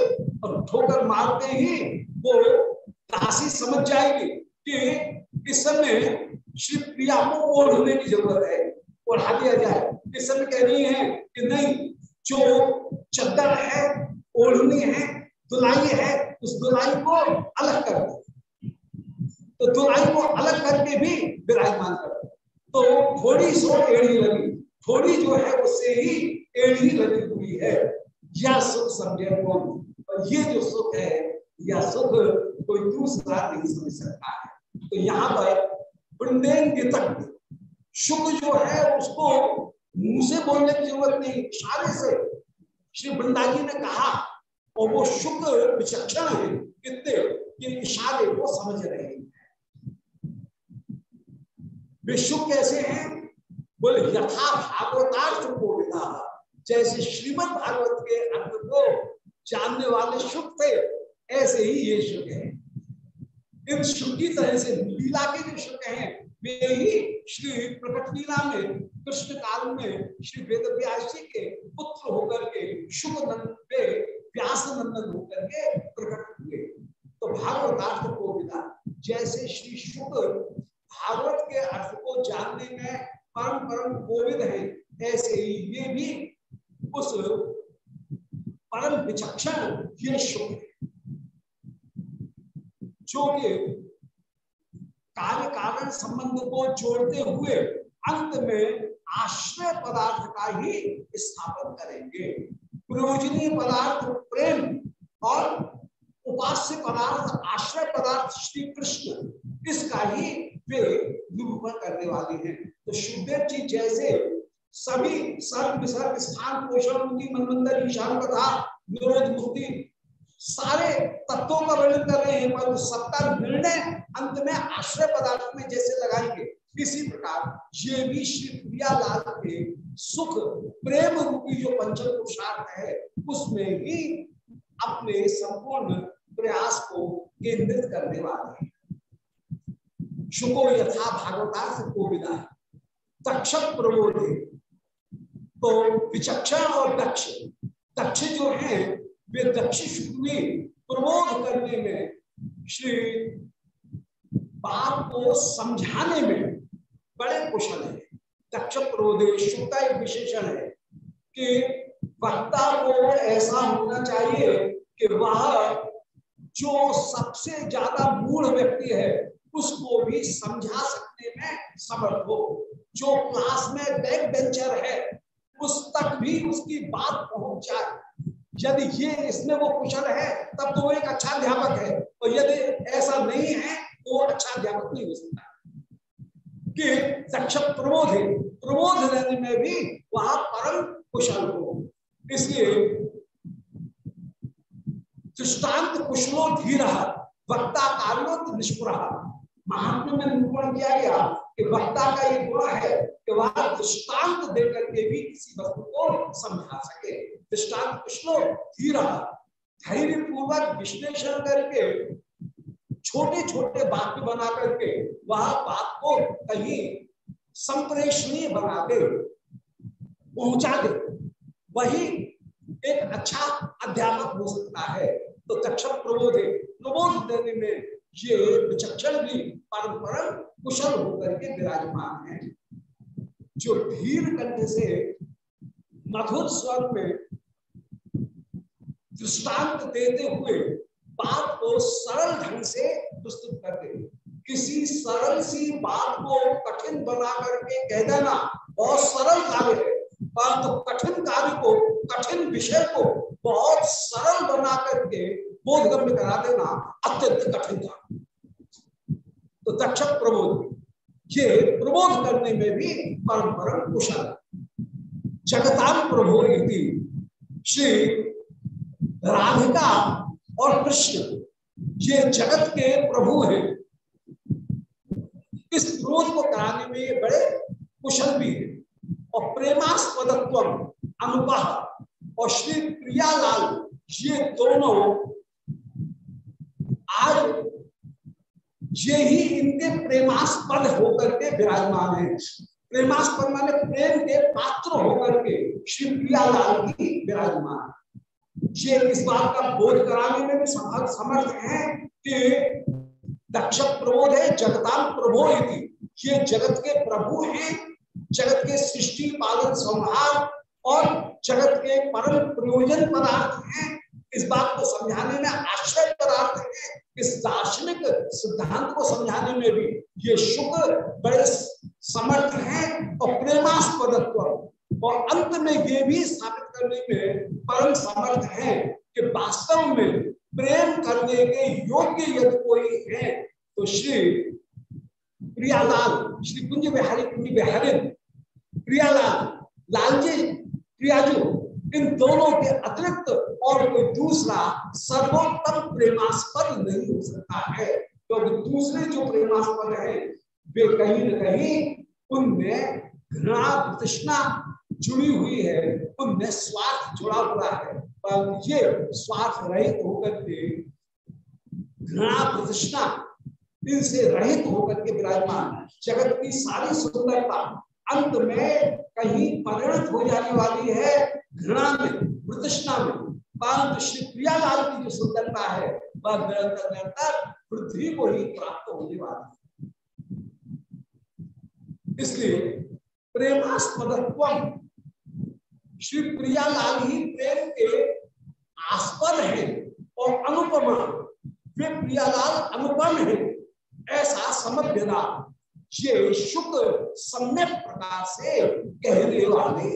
और ठोकर मारते ही वो दासी समझ जाएगी कि इस समय श्री प्रिया को ओढ़ने की ज़रूरत है। ओढ़ा दिया जाए। इस समय कह रही है कि नहीं, जो चद्दर है, ओढ़नी है दुलाई है, उस दुलाई को अलग कर तो दुलाई को अलग करके भी विराजमान कर तो थोड़ी सो एड़ी लगी, थोड़ी जो है उससे ही एड़ी लगी हुई है। यह सुख समझे कौन और ये जो सुख है, यह सुख कोई दूसरा नहीं समझ सकता है। तो यहाँ पर वृंदेन तक शुभ जो है उसको मुँह से बोलने की ज़रूरत नहीं, इशारे से श्री वृंदा जी ने कहा, और वो शुक्र विचक्षण है, कितने कि इशारे को समझ रहे हैं। वे विश्व कैसे हैं? बोले, यथा भागवतार्थ को विधा जैसे श्रीमद भागवत के अर्थ को जानने वाले शुभ थे, ऐसे ही ये शुभ है। इन शुभ की तरह से लीला के जो शुभ हैं वे ही श्री प्रकट लीला में कृष्ण काल में श्री वेद व्यास जी के पुत्र होकर के शुभ नंद व्यास नंदन होकर के प्रकट हुए। तो भागवतार्थ को विदा। जैसे श्री शुभ भागवत के अर्थ को जानने में परम परम गोविंद है, ऐसे ही ये भी उस परम विचक्षण ये है, जो कि कार्य कारण संबंध को जोड़ते हुए अंत में आश्रय पदार्थ का ही स्थापन करेंगे। प्रयोजनीय पदार्थ प्रेम और उपास्य पदार्थ, आश्रय पदार्थ श्री कृष्ण, इसका ही वे निरूपण करने वाले हैं। तो सुखदेव जी जैसे सभी सर्व विसर्ग स्थान पोषण मुक्ति मनमंदिर ईशान कथा निरोध मुक्ति, सारे तत्वों का वर्णन कर रहे हैं, परंतु सबका निर्णय अंत में आश्रय पदार्थ में जैसे लगाएँगे, इसी प्रकार ये भी श्री प्रियालाल के सुख, प्रेम रूपी जो पंचम पुरुषार्थ है, उसमें ही अपने संपूर्ण प्रयास को केंद्रित करने वाले हैं। शुको यथा भागवतार्थ को विदा तक्ष प्रबोधे। तो विचक्षण और दक्ष। दक्ष जो है, वे दक्ष शुक्र प्रबोध करने में श्री बात को समझाने में बड़े कुशल है। दक्ष प्रबोधे शुक्ता एक विशेषण है कि वक्ता को ऐसा होना चाहिए कि वह जो सबसे ज़्यादा मूढ़ व्यक्ति है, उसको भी समझा सकने में समर्थ हो। जो क्लास में बैक बेंचर है, उस तक भी उसकी बात पहुँच जाए। यदि ये इसमें वो कुशल है, तब तो वो एक अच्छा अध्यापक है। और यदि ऐसा नहीं है वो अच्छा अध्यापक नहीं हो सकता। कि दक्ष प्रबोध है। प्रबोध रहने में भी वहाँ परम कुशल हो। इसलिए दृष्टांत कुशलो धीर, वक्ता कार्यो निष्पुरा महात्मा में निरूपण किया गया कि वक्ता का ये गुण है कि वह दृष्टांत देकर के भी किसी वस्तु को समझा सके। दृष्टांत कुशलो धीर धैर्य पूर्वक विश्लेषण करके छोटे छोटे वाक्य बना करके वह बात को कहीं संप्रेषणीय बना दे, पहुँचा दे। वही एक अच्छा अध्यापक हो सकता है। तो दक्ष प्रबोध प्रबोध देने में ये विचक्षण भी परम परम कुशल होकर के विराजमान है। जो धीर कंठ से मधुर स्वर में दृष्टांत देते हुए बात को सरल ढंग से प्रस्तुत करते किसी सरल सी बात को कठिन बना करके कह देना बहुत सरल कार्य है। परंतु कठिन कार्य को, कठिन विषय को बहुत सरल बना करके बोधगम्य करा देना अत्यंत कठिन था तो दक्ष प्रबोध, ये प्रबोध करने में भी परम परम कुशल जगताम प्रभो श्री राधिका और कृष्ण, ये जगत के प्रभु हैं। इस क्रोध को कराने में ये बड़े कुशल भी है। और प्रेमास्पदत्व अनुपह और श्री प्रियालाल, ये दोनों आज ये ही इनके प्रेमास्पद होकर के विराजमान है। प्रेमास्पद माने प्रेम के पात्र होकर के श्री प्रियालाल की विराजमान ये इस बात का बोध कराने में भी समर्थ है कि दक्ष प्रबोध है, जगताल प्रभो ये जगत के प्रभु हैं, जगत के सृष्टि, पालन, संहार और जगत के परम प्रयोजन पदार्थ हैं। इस बात को समझाने में आश्रय पदार्थ है। इस दार्शनिक सिद्धांत को समझाने में भी ये शुक्र बड़े समर्थ हैं और प्रेमास्पदत्व और अंत में ये भी स्थापित करने में परम समर्थ है कि वास्तव में प्रेम करने के योग्य यदि कोई है तो श्री प्रियालाल, श्री कुंज बिहारी कुंज बिहारी प्रियालाल, लालजी, प्रियाजू, इन दोनों के अतिरिक्त और कोई दूसरा सर्वोत्तम प्रेमास्पद नहीं हो सकता है। क्योंकि तो दूसरे जो प्रेमास्पद है, वे कहीं न कहीं उनमें घृणा, तृष्णा जुड़ी हुई है उनमें स्वार्थ जुड़ा हुआ है। पर ये स्वार्थ रहित होकर के, घृणा प्रतिष्ठा इनसे रहित होकर के विराजमान। जगत की सारी सुंदरता अंत में कहीं परिणत हो जाने वाली है, घृणा में, प्रतिष्ठा में। परंतु श्री प्रियालाल की जो सुंदरता है, वह निरंतर निरंतर पृथ्वी को ही प्राप्त होने वाली है। इसलिए प्रेमास्पद श्री प्रियालाल ही प्रेम के आस्पद है और अनुपम वे प्रियालाल अनुपम है। ऐसा समझना ये शुक्र सम्यक प्रकार से कहने वाले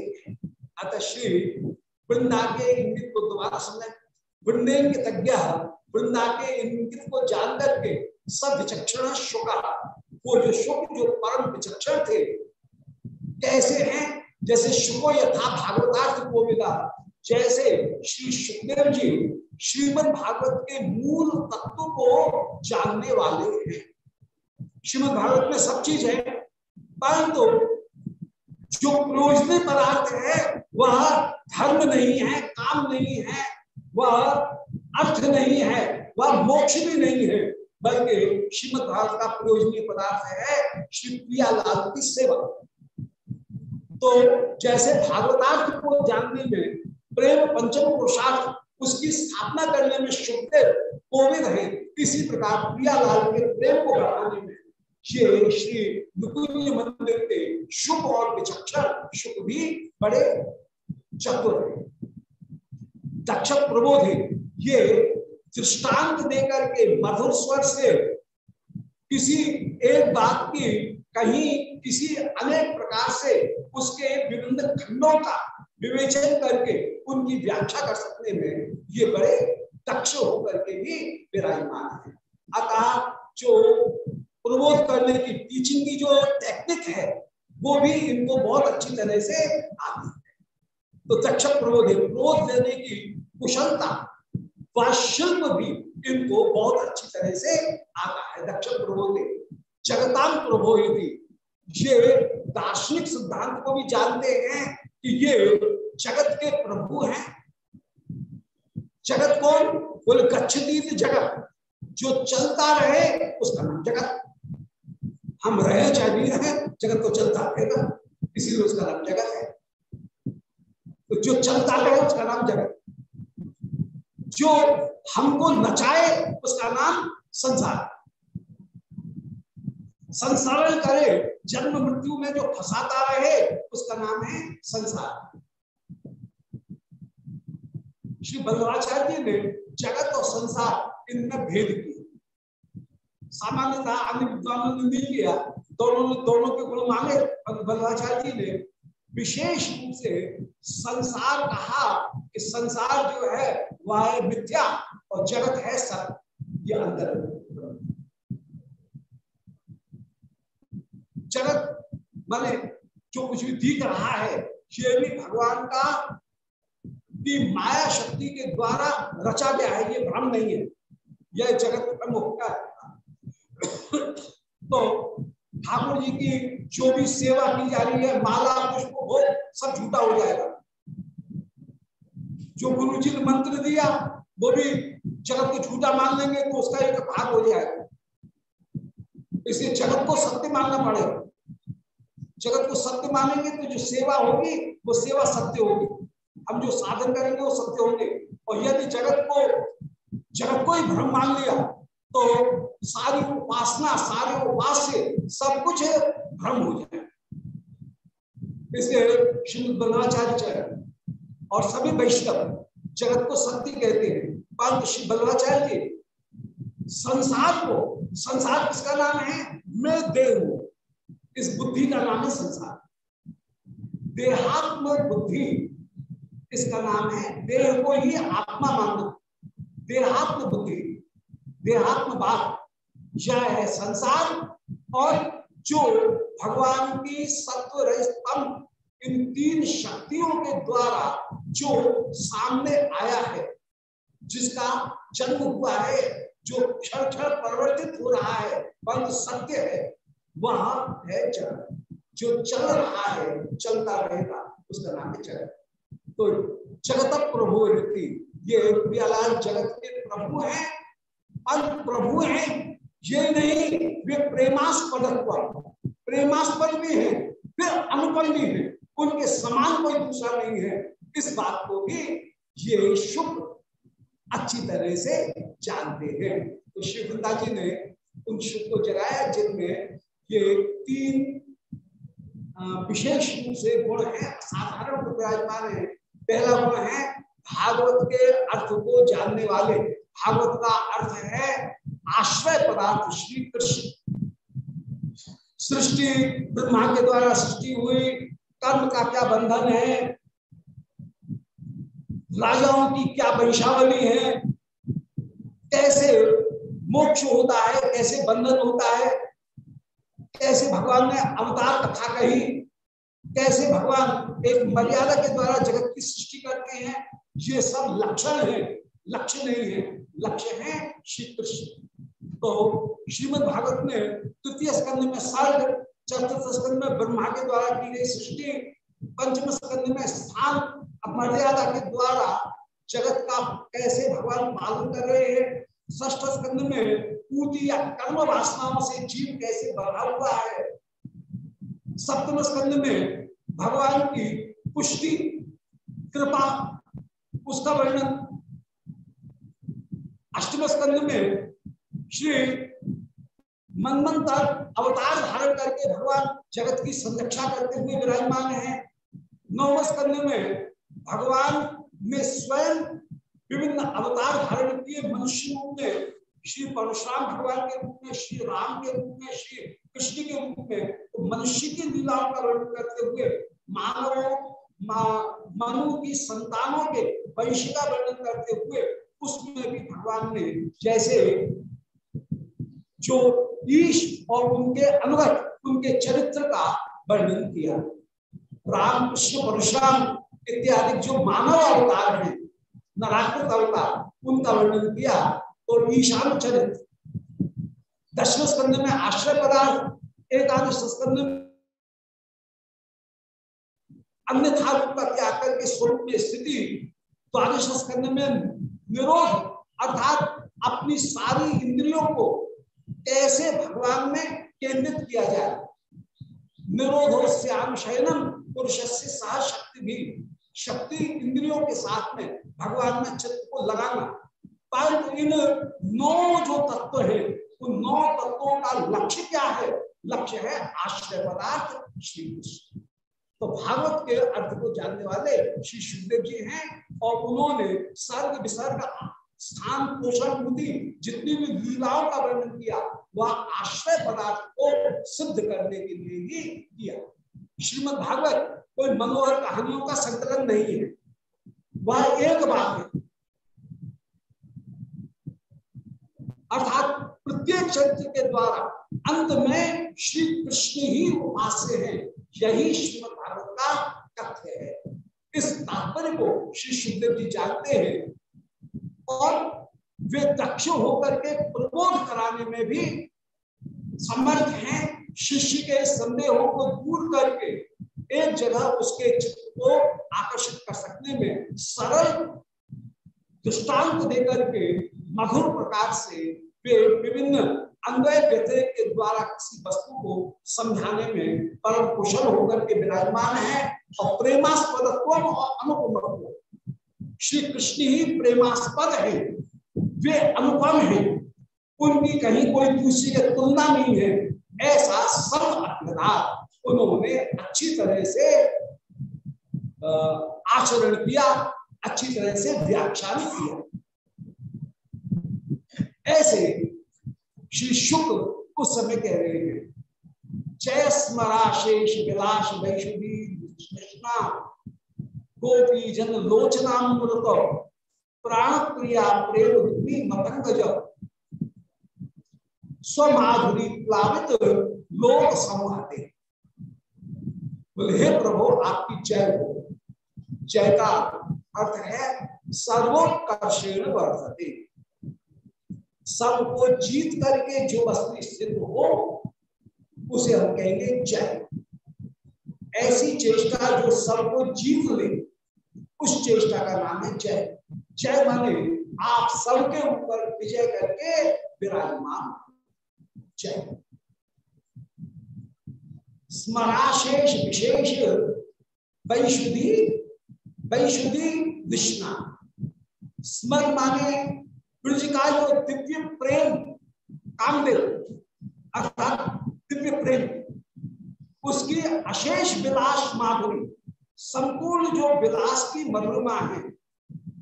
अतः श्री वृंदा के इंगित को दोबारा समझ वृंदेन के तज्ञ वृंदा के इंगित को जान करके सब विचक्षण शुक। वो जो शुक्र जो परम विचक्षण थे, कैसे हैं? जैसे शुको यथा भागवतार्थ मिला, जैसे श्री सुखदेव जी श्रीमद भागवत के मूल तत्व को जानने वाले हैं। श्रीमद भागवत में सब चीज़ है, परंतु जो प्रयोजन पदार्थ है, वह धर्म नहीं है, काम नहीं है, वह अर्थ नहीं है, वह मोक्ष भी नहीं है, बल्कि श्रीमद भागवत का प्रयोजनीय पदार्थ है श्री प्रियालाल की सेवा। तो जैसे भागवतार्थ को जानने में प्रेम, पंचम पुरुषार्थ, उसकी स्थापना करने में सुखदेव कोविद है, इसी प्रकार प्रियालाल के प्रेम को बढ़ाने में ये श्री नुकुंज मंदिर के शुभ और विचक्षण शुभ भी बड़े चतुर है। दक्ष प्रबोधि ये दृष्टांत देकर के मधुर स्वर से किसी एक बात की कहीं किसी अनेक प्रकार से उसके विभिन्न खंडों का विवेचन करके उनकी व्याख्या कर सकने में ये बड़े दक्ष होकर के भी विराजमान है। अतः जो प्रबोध करने की टीचिंग की जो टेक्निक है, वो भी इनको बहुत अच्छी तरह से आती है। तो दक्ष प्रबोध प्रबोध देने की कुशलता व शिल्प भी इनको बहुत अच्छी तरह से आता है। दक्ष प्रबोध जगतान प्रबोधि ये दार्शनिक सिद्धांत को भी जानते हैं कि ये जगत के प्रभु हैं। जगत कौन? बोले गच्छती जगत। जो चलता रहे, उसका नाम जगत। हम रहे चाहे भी रहे, जगत को चलता रहेगा। इसीलिए उसका नाम जगत है। तो जो चलता रहे, उसका नाम जगत। जो हमको नचाए, उसका नाम संसार। संसारण करे। जन्म मृत्यु में जो फंसाता रहे, उसका नाम है संसार। श्री बल्लवाचार्य ने जगत और संसार इनमें भेद किया। सामान्यतः अन्य विद्वानों ने नहीं किया। दोनों ने दोनों के गुण माने बल्लवाचार्य ने विशेष रूप से संसार कहा कि संसार जो है, वह है मिथ्या और जगत है सत्य। ये अंदर जगत माने जो कुछ भी दिख रहा है ये भी भगवान का की माया शक्ति के द्वारा रचा गया है, ये भ्रम नहीं है। यह जगत प्रमुख का तो ठाकुर जी की जो भी सेवा की जा रही है, माला, पुष्प हो सब झूठा हो जाएगा। जो गुरु जी ने मंत्र दिया, वो भी जगत को झूठा मान लेंगे तो उसका एक भाग हो जाएगा। इसलिए जगत को सत्य मानना पड़ेगा जगत को सत्य मानेंगे तो जो सेवा होगी, वो सेवा सत्य होगी। हम जो साधन करेंगे, वो सत्य होंगे। और यदि जगत को जगत को ही भ्रम मान लिया तो सारी उपासना, सारे उपास्य, सब कुछ भ्रम हो जाए। इसलिए श्रीमद बल्लाचार्य और सभी वैष्णव जगत को सत्य कहते हैं। परंतु श्री बल्लाचार्य जी, संसार को संसार किसका नाम है? मैं देव इस बुद्धि का नाम है संसार। देहात्म बुद्धि इसका नाम है। देह को ही आत्मा मानना देहात्म बुद्धि। देहात्म बात यह है संसार और जो भगवान की सत्व रजतम इन तीन शक्तियों के द्वारा जो सामने आया है, जिसका जन्म हुआ है जो क्षण क्षण परिवर्तित हो रहा है परंतु सत्य है, वह है जगत जो चल रहा है, चलता रहेगा, उसका नाम है जगत तो जगत प्रभु ये प्रियालाल जगत के प्रभु है और प्रभु हैं। ये नहीं, वे प्रेमास्पद प्रेमास्पद भी है, फिर अनुपम भी है। उनके समान कोई दूसरा नहीं है। इस बात को भी ये शुभ अच्छी तरह से जानते हैं। तो शिवृंदा जी ने उन शुभ को जगाया, जिनमें ये तीन विशेष रूप से गुण है, साधारण विराजमान है। पहला गुण है भागवत के अर्थ को जानने वाले। भागवत का अर्थ है आश्रय पदार्थ, श्री कृष्ण। सृष्टि ब्रह्मा के द्वारा सृष्टि हुई। कर्म का क्या बंधन है? राजाओं की क्या वंशावली है? कैसे मोक्ष होता है? कैसे बंधन होता है? कैसे भगवान ने अवतार कथा कही? कैसे भगवान एक मर्यादा के द्वारा जगत की सृष्टि करते हैं? ये सब लक्षण है। लक्ष्य नहीं है। लक्ष्य है श्री कृष्ण। तो श्रीमद भागवत में तृतीय स्कंध में सर्ग चतुर्थ स्कंध में ब्रह्मा के द्वारा की गई सृष्टि, पंचम स्कंध में स्थान मर्यादा के द्वारा जगत का कैसे भगवान पालन कर रहे हैं ष्ठ स्कंध में पूति या कर्म वासनाओं से जीव कैसे बढ़ा हुआ है। सप्तम स्कंद में भगवान की पुष्टि, कृपा, उसका वर्णन। अष्टम स्कंद में श्री मनमंत्र अवतार धारण करके भगवान जगत की संरक्षा करते हुए विराजमान है। नौम स्कंद में भगवान ने स्वयं विभिन्न अवतार धारण किए मनुष्य रूप में, श्री परशुराम भगवान के रूप में, श्री राम के रूप में, श्री कृष्ण के रूप में तो मनुष्य की लीलाओं का वर्णन करते हुए मानवों मनु की संतानों के वंश का वर्णन करते हुए उसमें भी भगवान ने जैसे जो ईश और उनके अनुगत, उनके चरित्र का वर्णन किया। राम कृष्ण परशुराम इत्यादि जो मानव अवतार है नाराकृत अवतार, उनका वर्णन किया और ईशान चरित्र दशम स्कंद में आश्रय पदार्थ, एकादश स्कंद में अन्यथा रूप स्वरूप में स्थिति, द्वादश स्कंद में निरोध, अर्थात अपनी सारी इंद्रियों को कैसे भगवान में केंद्रित किया जाए। निरोधो श्याम शयनम पुरुष से सह शक्ति भी। शक्ति इंद्रियों के साथ में भगवान में चित्त को लगाना। पर इन नौ जो तत्व है, उन नौ तत्वों का लक्ष्य क्या है? लक्ष्य है आश्रय पदार्थ, श्री कृष्ण। तो भागवत के अर्थ को जानने वाले श्री सुखदेव जी हैं और उन्होंने सर्ग विसर्ग, स्थान पोषण बुद्धि, जितनी भी लीलाओं का वर्णन किया, वह आश्रय पदार्थ को सिद्ध करने के लिए ही किया। श्रीमद भागवत कोई मनोहर कहानियों का संकलन नहीं है। वह एक बात है। अर्थात प्रत्येक चरित्र के द्वारा अंत में श्री कृष्ण ही उपास्य है। यही श्रीमद का कथ्य है। इस तात्पर्य को श्री सुखदेव जी जानते हैं और वे दक्ष होकर के प्रबोध कराने में भी समर्थ हैं। शिष्य के संदेहों को दूर करके एक जगह उसके चित्त को आकर्षित कर सकने में सरल दृष्टांत देकर के मधुर प्रकार से वे विभिन्न अन्वय व्यथय के द्वारा किसी वस्तु को समझाने में परम कुशल होकर के विराजमान है और प्रेमास्पद और अनुपम श्री कृष्ण ही प्रेमास्पद है। वे अनुपम है। उनकी कहीं कोई दूसरी की तुलना नहीं है। ऐसा सब अभ्यदार उन्होंने अच्छी तरह से आचरण किया, अच्छी तरह से व्याख्यान किया। ऐसे श्री शुक्र उस समय कह रहे हैं जय स्मराशेष विलास वैष्णवी गोपी जन लोचनामृत, प्राण प्रिया प्रेम मतंग जब स्वमाधुरी प्लावित लोक समूहते बोले, हे प्रभु, आपकी जय हो। जय का अर्थ है, सर्वोत्कर्षेण वर्धते। सबको जीत करके जो वस्तु स्थित हो, उसे हम कहेंगे जय। ऐसी चेष्टा जो सबको जीत ले, उस चेष्टा का नाम है जय। जय माने आप सबके ऊपर विजय करके विराजमान जय। स्मराशेष विशेष वैशुद्धि वैशुद्धि विष्णा। स्मर माने ब्रज का जो दिव्य प्रेम, कामदेव, अर्थात दिव्य प्रेम। उसकी अशेष विलास माधुरी, संपूर्ण जो विलास की मधुरमा है,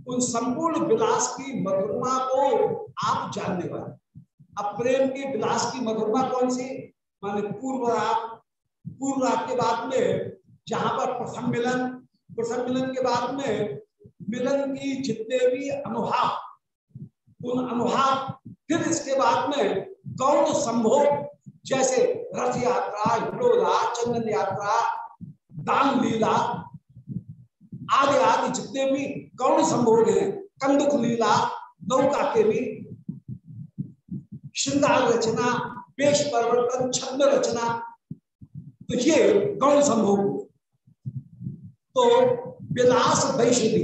उन संपूर्ण विलास की मधुरमा को आप जानने वाले। अब प्रेम की विलास की मधुरमा कौन सी? माने पूर्व आप पूर्व रात के बाद में, जहाँ पर प्रथम मिलन प्रथम मिलन के बाद में, मिलन की जितने भी अनुभाव उन अनुभाव फिर इसके बाद में गौण संभोग जैसे रथ यात्रा हिलोरा चंदन यात्रा दान लीला आदि आदि जितने भी गौण संभोग हैं, कंदुक लीला, नौका के भी श्रृंगार रचना पेश परिवर्तन छंद रचना तो ये गौण तो विलास वैश्वी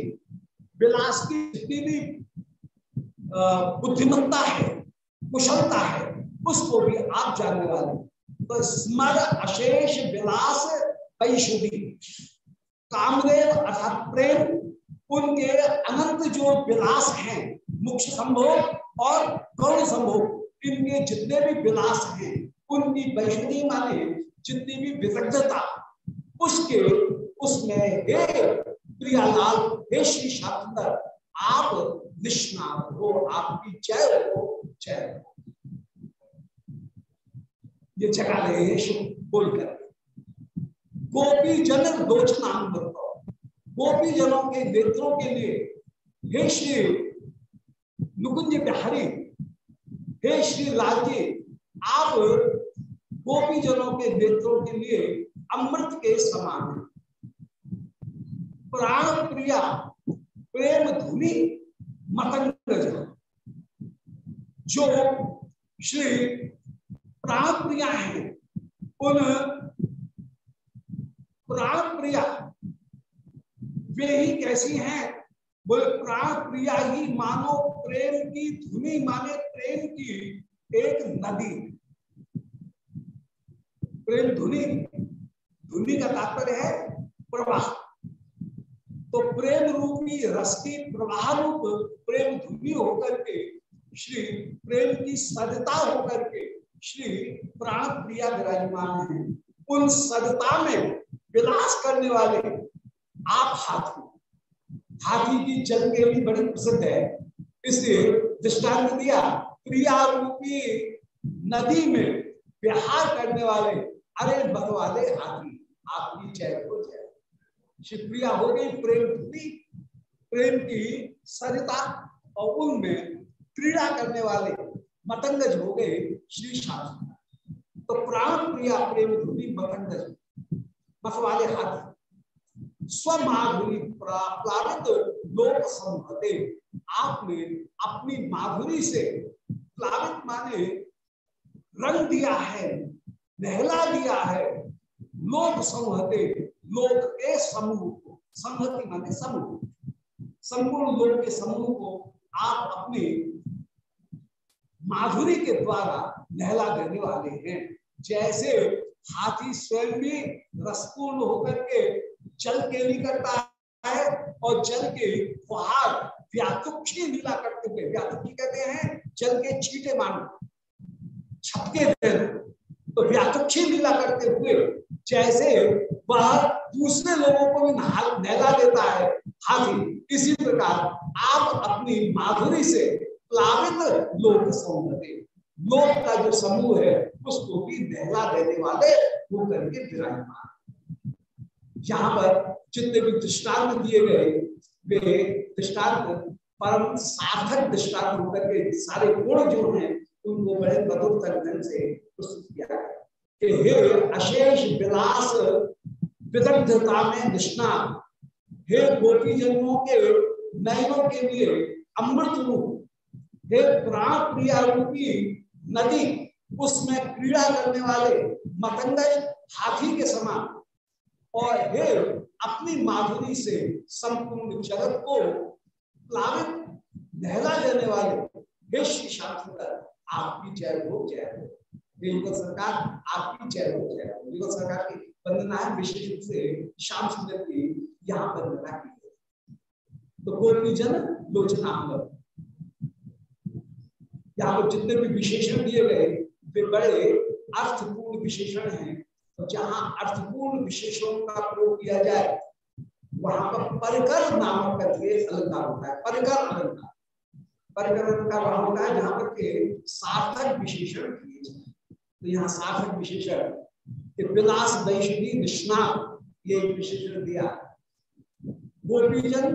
विलास की जितनी भी बुद्धिमत्ता है, कुशलता है, उसको भी आप जानने वाले तो स्मर अशेष विलास वैशुदी कामदेव अर्थात प्रेम, उनके अनंत जो विलास हैं, मुख्य संभोग और गौण संभोग इनके जितने भी विलास हैं, उनकी वैष्णवी माने जितनी भी विदग्धता उसके, उसमें हे प्रियालाल हे श्री शाकुंदर आप निष्णात हो, आपकी जय हो जय हो। ये जगा रहे बोलकर। गोपी जन लोचनाम गोपी जनों के नेत्रों के लिए, हे श्री नुकुंज बिहारी, हे श्री राज्य आप गोपी जनों के नेत्रों के लिए अमृत के समान। है प्राण प्रिया प्रेम धुनी मतंग जो श्री प्राण प्रिया है, उन प्राण प्रिया वे ही कैसी हैं? बोले प्राण प्रिया ही मानो प्रेम की धुनी माने प्रेम की एक नदी। प्रेम धुनी धुनी का तात्पर्य है प्रवाह। तो प्रेम रूपी रस की प्रवाह रूप, प्रेम धुनी होकर के, श्री प्रेम की सदता होकर के, श्री प्राण प्रिया विराजमान है। उन सदता में विलास करने वाले आप हाथी हाथी की भी बड़ी प्रसिद्ध है। इसलिए दृष्टांत दिया, प्रिया रूपी नदी में विहार करने वाले अरे बगवाले हाथी आपकी जय को जय। शिवप्रिया हो गई प्रेम धुनी प्रेम की सरिता, और उनमें क्रीड़ा करने वाले मतंगज हो गए श्री शास्त्र। तो प्राण प्रिया प्रेम धुनी मतंगज मतवाले हाथ। स्वमाधुरी प्लावित लोक संभते आपने अपनी माधुरी से प्लावित माने रंग दिया है। नहला दिया है। लोक संहते लोक के समूह को संहति माने समूह। संपूर्ण लोक के समूह को आप अपने माधुरी के द्वारा नहला देने वाले हैं। जैसे हाथी स्वयं भी रसपूर्ण होकर के जल के लिए करता है और जल के फुहार व्यातुक्षी लीला करते हुए व्यातुक्षी कहते हैं, जल के छीटे मान, छपके देना तो व्यातुक्षी लीला करते हुए जैसे वह दूसरे लोगों को भी नहला देता है, हाथी इसी प्रकार आप अपनी माधुरी से प्लावित लोक सौंदर्य, लोक का जो समूह है, उसको भी नहला देने वाले होकर के विराजमान। यहाँ पर जितने भी दृष्टांत दिए गए, वे दृष्टांत परम सार्थक दृष्टांत होकर के सारे गुण जो हैं उनको बड़े मधुर से प्रस्तुत किया कि हे अशेष विलास, विदग्धता में निष्णात हे गोपी जन्मों के नयनों के लिए अमृत रूप, हे प्राण प्रिया रूपी नदी, उसमें क्रीड़ा करने वाले मतंग हाथी के समान, और हे अपनी माधुरी से संपूर्ण जगत को प्लावित, नहला देने वाले हे श्री शांति आपकी जय हो जय हो। युगल सरकार, आपकी जय हो जय हो। युगल सरकार की वंदना है, विशेष रूप से श्याम सुंदर की यहाँ वंदना की। है तो गोपी जन लोचना यहाँ पर जितने भी विशेषण दिए गए, वे बड़े अर्थपूर्ण विशेषण हैं। तो जहाँ अर्थपूर्ण विशेषणों का प्रयोग किया जाए, वहाँ पर परिकर नामक करके अलंकार होता है। परिकर अलंकार। परिकर अलंकार वहाँ होता है, जहाँ पर के सार्थक विशेषण किए जाए तो यहाँ सार्थक विशेषण विलास वैष्णी निष्णात ये विशेषण दिया। गोपीजन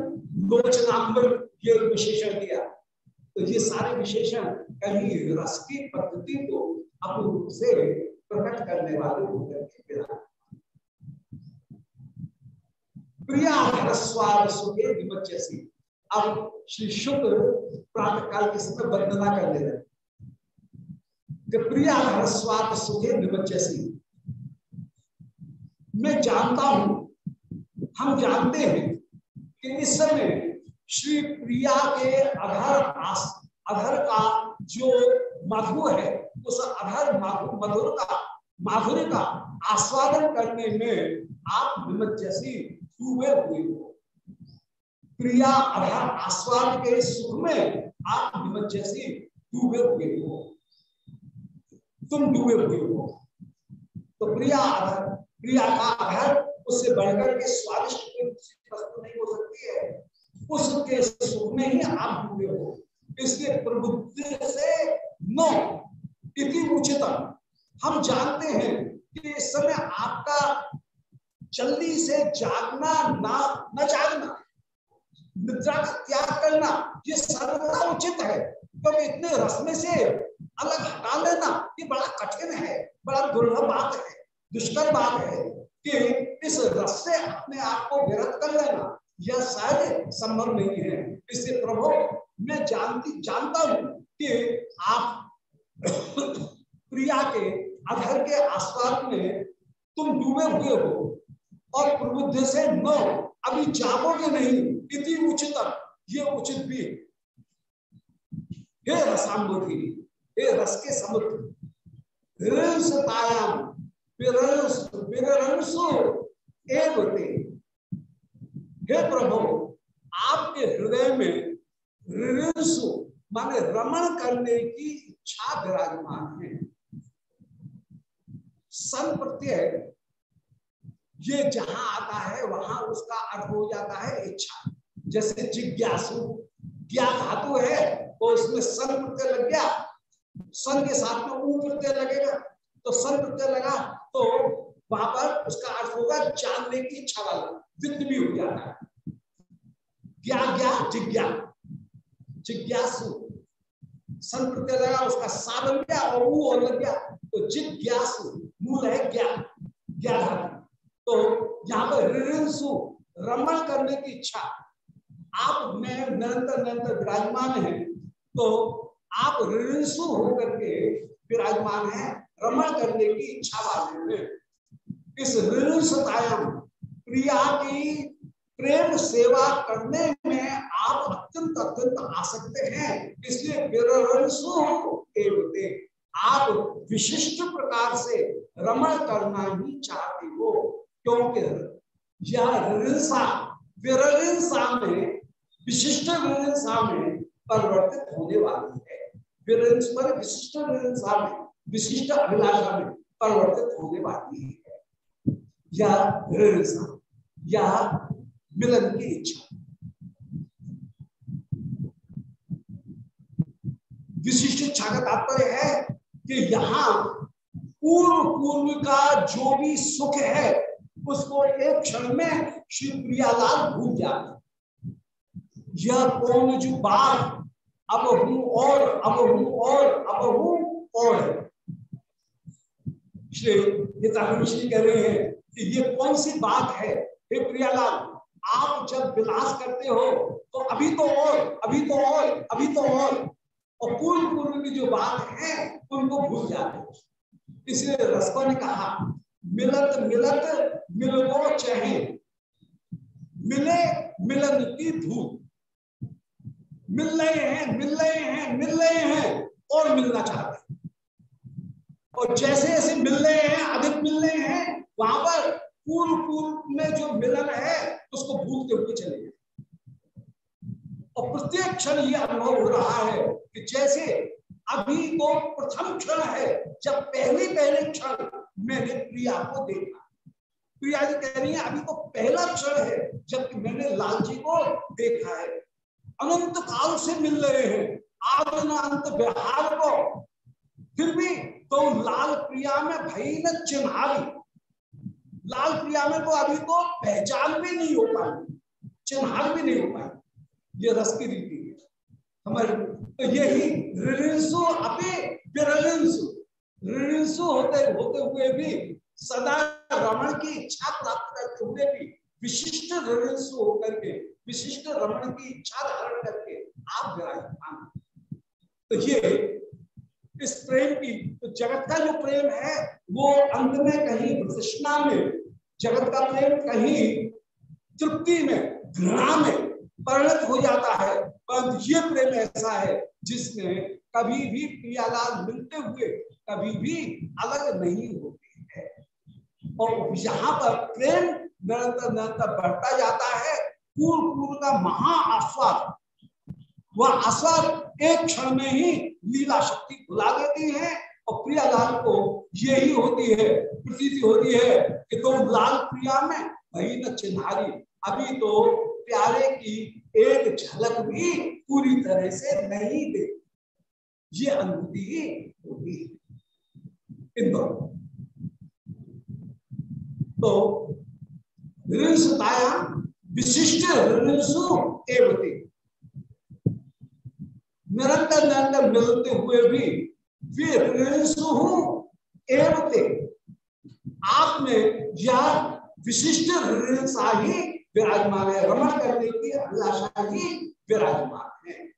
लोचनाम्बर ये विशेषण दिया। तो ये सारे विशेषण कहीं रस की पद्धति को अपूर्ण रूप से प्रकट करने वाले होकर के प्रिया स्वाद सुखे विमच्यसी। अब श्री शुक्र प्रातः काल के समय वंदना कर ले रहे प्रिया स्वाद सुखे विमच्यसी मैं जानता हूँ, हम जानते हैं कि इस समय श्री प्रिया के अधर अधर का जो मधु है, उस अधर माधु मधुर का माधुर्य का आस्वादन करने में आप जैसी डूबे हुए हो। प्रिया अधर आस्वाद के सुख में आप जैसे डूबे हुए हो। तुम डूबे हुए हो। तो क्रिया अधर क्रिया का अधर उससे बढ़कर के स्वादिष्ट वस्तु नहीं हो सकती है। उसके सुख में ही आप डूबे हो। इसलिए प्रबुद्ध से नो इति उचितम। हम जानते हैं कि इस समय आपका जल्दी से जागना ना, न जागना निद्रा का त्याग करना, ये सर्वदा उचित है। तो इतने रस्मे से अलग हटा लेना ये बड़ा कठिन है, बड़ा दुर्लभ बात है, दुष्कर बात है। कि इस रस से अपने आप को विरत कर लेना, यह शायद संभव नहीं है। इससे प्रभु, मैं जानती, जानता हूँ कि आप प्रिया के अधर के आसपास में तुम डूबे हुए हो और प्रबुद्ध से न, अभी जागोगे नहीं। इतनी उचित ये उचित भी हे। रसाम्बोधि हे रस के समुद्र हे प्रभु, आपके हृदय में माने रमण करने की इच्छा विराजमान है। सन प्रत्यय, ये जहाँ आता है, वहाँ उसका अर्थ हो जाता है इच्छा। जैसे जिज्ञासु ज्ञा धातु है तो उसमें सन प्रत्यय लग गया। सन के साथ में ऊ प्रत्यय लगेगा। तो सन प्रत्यय लगा तो वहाँ पर उसका अर्थ होगा जानने की इच्छा वाला जिद भी हो जाता है। ज्ञा ज्ञा जिज्ञा जिज्ञासु। सन प्रत्यय लगा, उसका सा बन गया और ऊ और लग गया। तो जिज्ञासु, मूल है ज्ञा ज्ञा तो यहाँ पर रमण करने की इच्छा। आप में निरंतर निरंतर विराजमान है तो आप ऋणसु होकर के विराजमान है रमण करने की इच्छा वाले में इस ऋणसतायाम प्रिया की प्रेम सेवा करने में आप अत्यंत अत्यंत आसक्त हैं, इसलिए आप विशिष्ट प्रकार से रमण करना ही चाहते हो, क्योंकि यह विरसा में विशिष्ट विरसा में परिवर्तित होने वाली है। विरंस पर विशिष्ट विरसा में, विशिष्ट अभिलाषा में परिवर्तित होने वाली है। यह विरसा यह मिलन की इच्छा। विशिष्ट इच्छा का तात्पर्य है कि यहाँ पूर्व पूर्व का जो भी सुख है, उसको एक क्षण में श्री प्रियालाल भूल जाते यह कौन जो बात? अब हूँ और, अब हूँ और, अब हूँ और। श्री श्री कह रहे हैं कि ये कौन सी बात है? हे प्रियालाल, आप जब विलास करते हो तो अभी तो और, अभी तो और, अभी तो और। और पूर्व पूर्व की जो बात है, उनको भूल जाते इसलिए रसको ने कहा, मिलत मिलत मिलनो चाहे। मिले, मिलन की धूप। मिल रहे हैं, मिल रहे हैं, मिल रहे हैं और मिलना चाहते हैं। और जैसे जैसे मिल रहे हैं, अधिक मिल रहे हैं, वहाँ पर पूर्व पूर्व में जो मिलन है, उसको भूलते हुए चले गए। और प्रत्येक क्षण ये अनुभव हो रहा है कि जैसे अभी तो प्रथम क्षण है, जब पहले पहले क्षण मैंने प्रिया को देखा। प्रिया जी कह रही है, अभी तो पहला क्षण है, जबकि मैंने लाल जी को देखा है। अनंत काल से मिल रहे हैं। आदन अंत बिहार को। फिर भी तो लाल प्रिया में भई न चिन्हारी। लाल प्रिया में तो अभी तो पहचान भी नहीं हो पाई। चिन्हार भी नहीं हो पाई। ये रस की रीति है। हमारे तो यही ऋणसु अपे विरलिंसु। ऋणसु होते होते हुए भी सदा रमण की इच्छा प्राप्त करते हुए भी विशिष्ट ऋणसु होकर के, विशिष्ट रमण की इच्छा धारण करके आप विराजमान तो ये इस प्रेम की तो जगत का जो प्रेम है, वो अंत में कहीं कृष्णा में, जगत का प्रेम कहीं तृप्ति में, घृणा में परिणत हो जाता है। पर ये प्रेम ऐसा है जिसमें कभी भी प्रियालाल मिलते हुए कभी भी अलग नहीं होते हैं। और यहाँ पर प्रेम निरंतर निरंतर बढ़ता जाता है। पूर्व पूर्व का महा आस्वाद। वह आस्वाद एक क्षण में ही लीला शक्ति भुला देती है और प्रियालाल को यही होती है, प्रतीति होती है कि तुम तो लाल प्रिया में वही न चिन्हारी। अभी तो प्यारे की एक झलक भी पूरी तरह से नहीं दे ये अनुभूति ही होगी इन दोनों। तो विशिष्ट एवती। निरंतर निरंतर मिलते हुए भी वे एवते। आप में यह विशिष्ट ऋण सा ही विराजमान है। रमण करने की अभिलाषा ही विराजमान है।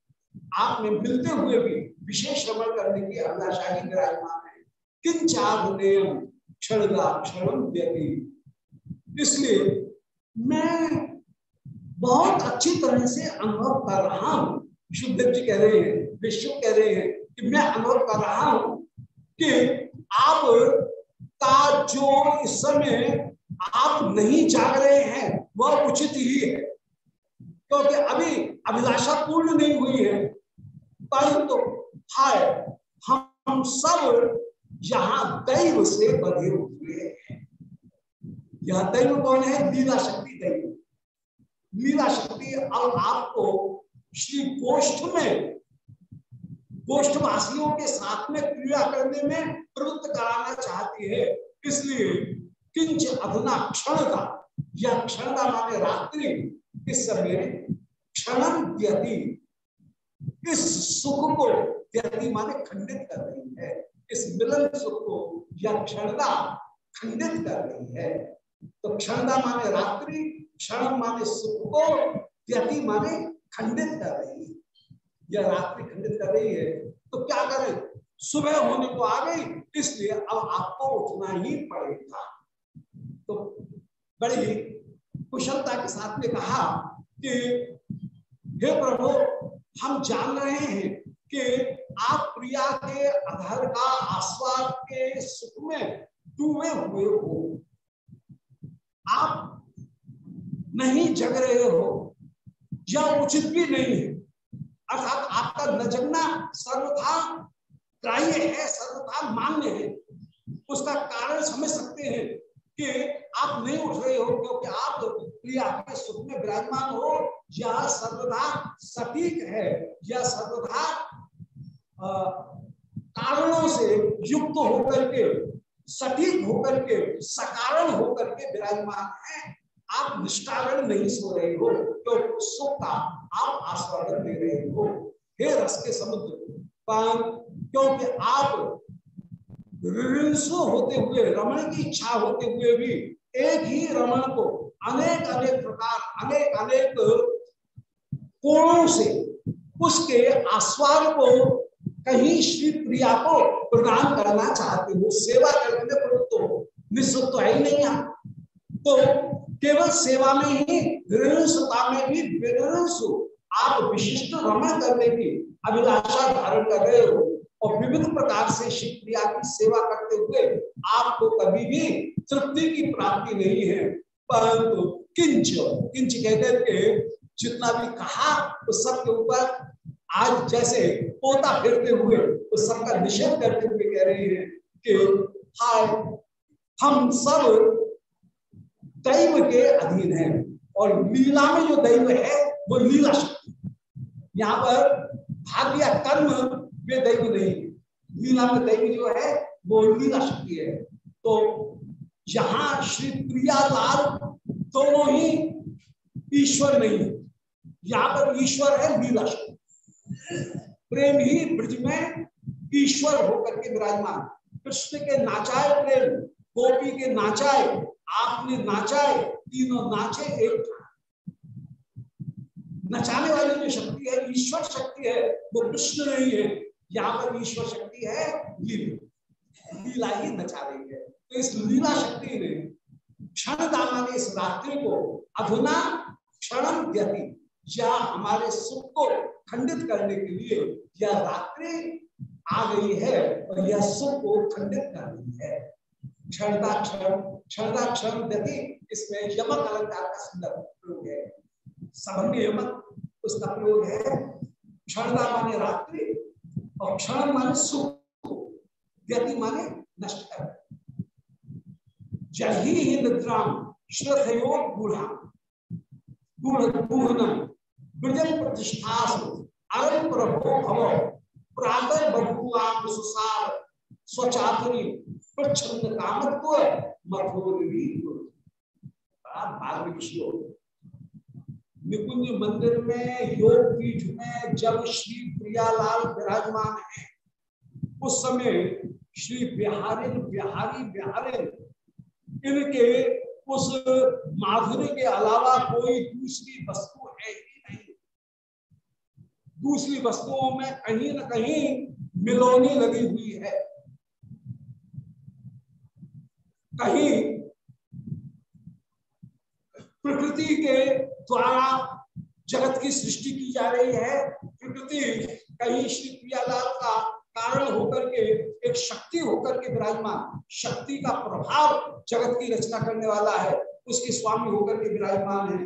आप में मिलते हुए भी विशेष रमण करने की अभिलाषा ही। विराजमान है किंचाग्नेयम क्षणदा क्षण व्यक्ति इसलिए मैं बहुत अच्छी तरह से अनुभव कर रहा हूँ। शुद्धदेव जी कह रहे हैं विश्व कह रहे हैं कि मैं अनुभव कर रहा हूँ कि आप का जो इस समय आप नहीं जाग रहे हैं, वह उचित ही है। क्योंकि तो अभी अभिलाषा पूर्ण नहीं हुई है, परंतु तो हाय, हम सब यहाँ दैव से बधे हुए हैं। यह दैव कौन है? लीला शक्ति दैव। लीला शक्ति अब आपको श्री गोष्ठ में, गोष्ठ वासियों के साथ में क्रिया करने में प्रवृत्त कराना चाहती है। इसलिए किंच अधुना क्षण का यह क्षण का माने रात्रि, इस समय क्षण व्यति। इस सुख को व्यति माने खंडित कर रही है। इस मिलन सुख को या क्षणदा खंडित कर रही है। तो क्षणदा माने रात्रि क्षण माने सुख को व्यति माने खंडित कर रही है। यह रात्रि खंडित कर रही है तो क्या करें? सुबह होने को आ गई, इसलिए अब आपको उठना ही पड़ेगा। तो बड़ी कुशलता के साथ में कहा कि, हे प्रभु, हम जान रहे हैं कि आप प्रिया के, अधर का, आस्वाद के सुख में डूबे हुए हो। आप नहीं जग रहे हो, या उचित भी नहीं है। अर्थात आपका न जगना सर्वथा ग्राह्य है, सर्वथा मान्य है। उसका कारण समझ सकते हैं कि आप नहीं उठ रहे हो, क्योंकि आप प्रिया के सुख में विराजमान हो यह सर्वथा सटीक है यह सर्वथा कारणों से युक्त होकर के सटीक होकर के सकारण होकर के विराजमान है। आप निष्कारण नहीं सो रहे हो तो सुख का आप आस्वादन ले रहे हो। हे रस के समुद्र क्योंकि आप होते हुए, रमण की इच्छा होते हुए भी एक ही रमण को अनेक अनेक प्रकार, अनेक अनेक कोणों से उसके आस्वाद को कहीं श्री प्रिया को प्रणाम करना चाहते हो, सेवा करने में प्रवृत्त हो। निश्चित तो है ही नहीं यहाँ। तो केवल सेवा में ही ऋणसुता में भी विरसु आप विशिष्ट रमण करने की अभिलाषा धारण कर रहे हो और विविध प्रकार से शिवप्रिया की सेवा करते हुए आपको कभी भी तृप्ति की प्राप्ति नहीं है। परंतु किंच किंच कहते थे जितना भी कहा तो सबके ऊपर आज जैसे पोता फिरते हुए, उस सबका निषेध करते हुए कह रहे हैं कि हाय, हम सब दैव के अधीन है और लीला में जो दैव है, वो लीला शक्ति यहाँ पर भाग्य कर्म वे दैव नहीं लीला में दैव जो है, वो लीला शक्ति है। तो यहाँ श्री प्रियालाल दोनों ही ईश्वर नहीं है। यहाँ पर ईश्वर है, लीला शक्ति प्रेम ही ब्रज में ईश्वर होकर के विराजमान। कृष्ण के नाचाए प्रेम, गोपी के नाचाए, आपने नाचाए, तीनों नाचे एक। नचाने वाली जो शक्ति है, ईश्वर शक्ति है, वो कृष्ण नहीं है। यहाँ पर ईश्वर शक्ति है लीला। ही नचा रही है। तो इस लीला शक्ति ने क्षण दाना ने इस रात्रि को अधुना क्षण व्यति या हमारे सुख को खंडित करने के लिए यह रात्रि आ गई है और यह सुख को खंडित कर रही है। क्षणता क्षण व्यति इसमें यमक अलंकार का सुंदर प्रयोग है। सबंग यमक, उसका प्रयोग है क्षणता माने रात्रि और क्षण माने सुख। व्यति माने नष्ट कर जही ही निद्रा, श्रद्धयो बूढ़ा ब्रजन प्रतिष्ठा निकुंज मंदिर में योग पीठ में, जब श्री प्रियालाल विराजमान है, उस समय श्री बिहारी बिहारी बिहारी, इनके उस माधुरी के अलावा कोई दूसरी वस्तु है दूसरी वस्तुओं में कहीं ना कहीं मिलोनी लगी हुई है। कहीं प्रकृति के द्वारा जगत की सृष्टि की जा रही है, प्रकृति कहीं श्री प्रियालाल का कारण होकर के, एक शक्ति होकर के विराजमान, शक्ति का प्रभाव जगत की रचना करने वाला है, उसके स्वामी होकर के विराजमान है।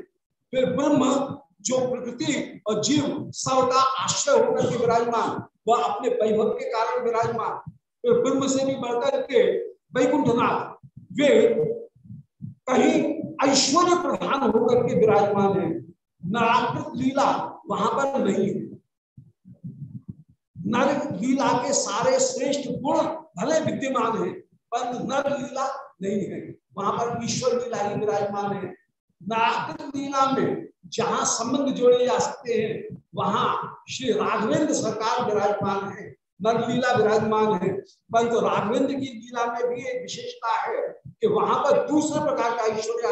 फिर ब्रह्म जो प्रकृति और जीव सबका आश्रय होकर के विराजमान, वह अपने वैभव के कारण विराजमान। ब्रह्म से भी बढ़कर के वैकुंठनाथ, वे कहीं ऐश्वर्य प्रधान होकर के विराजमान है। नाराकृत लीला वहाँ पर नहीं है। नर लीला के सारे श्रेष्ठ गुण भले विद्यमान है, पर नर लीला नहीं है। वहाँ पर ईश्वर लीला ही विराजमान है। नाराकृत लीला में जहाँ संबंध जोड़े जा सकते हैं, वहाँ श्री राघवेंद्र सरकार विराजमान है नर लीला विराजमान है। परंतु राघवेंद्र की लीला में भी एक विशेषता है कि वहाँ पर दूसरे प्रकार का ऐश्वर्य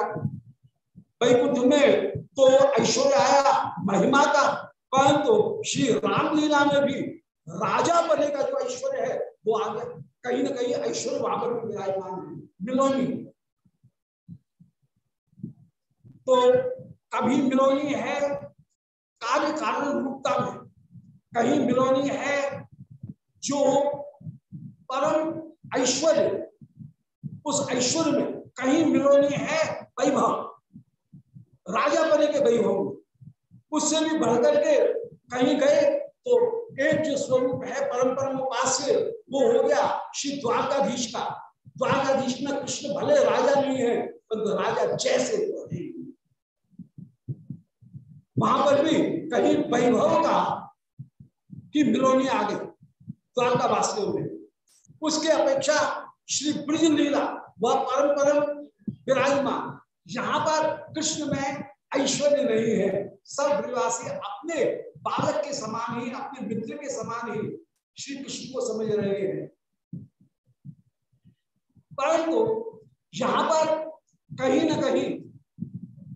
वैकुंठ में तो ऐश्वर्य आया, महिमा का। परंतु श्री रामलीला में भी राजा बने का जो ऐश्वर्य है, वो आगे कहीं ना कहीं ऐश्वर्य वहाँ पर विराजमान है। मिलोनी तो कभी मिलोनी है कार्य कारण रूपता में। कहीं मिलोनी है जो परम ऐश्वर्य, उस ऐश्वर्य में कहीं मिलोनी है वैभव। राजा बने के वैभव उससे भी बढ़कर के कहीं गए तो एक जो स्वरूप है परम परम उपास्य, वो हो गया श्री द्वारकाधीश का। द्वारकाधीश में कृष्ण भले राजा नहीं है, परंतु राजा जैसे तो है। वहाँ पर भी कहीं वैभव का की मिलोनी आ गई द्वारका वासियों में। उसके अपेक्षा श्री ब्रज लीला वह परम परम विराजमान, यहाँ पर कृष्ण में ऐश्वर्य नहीं है। सब ब्रजवासी अपने बालक के समान ही, अपने मित्र के समान ही श्री कृष्ण को समझ रहे हैं। परंतु यहाँ पर कहीं ना कहीं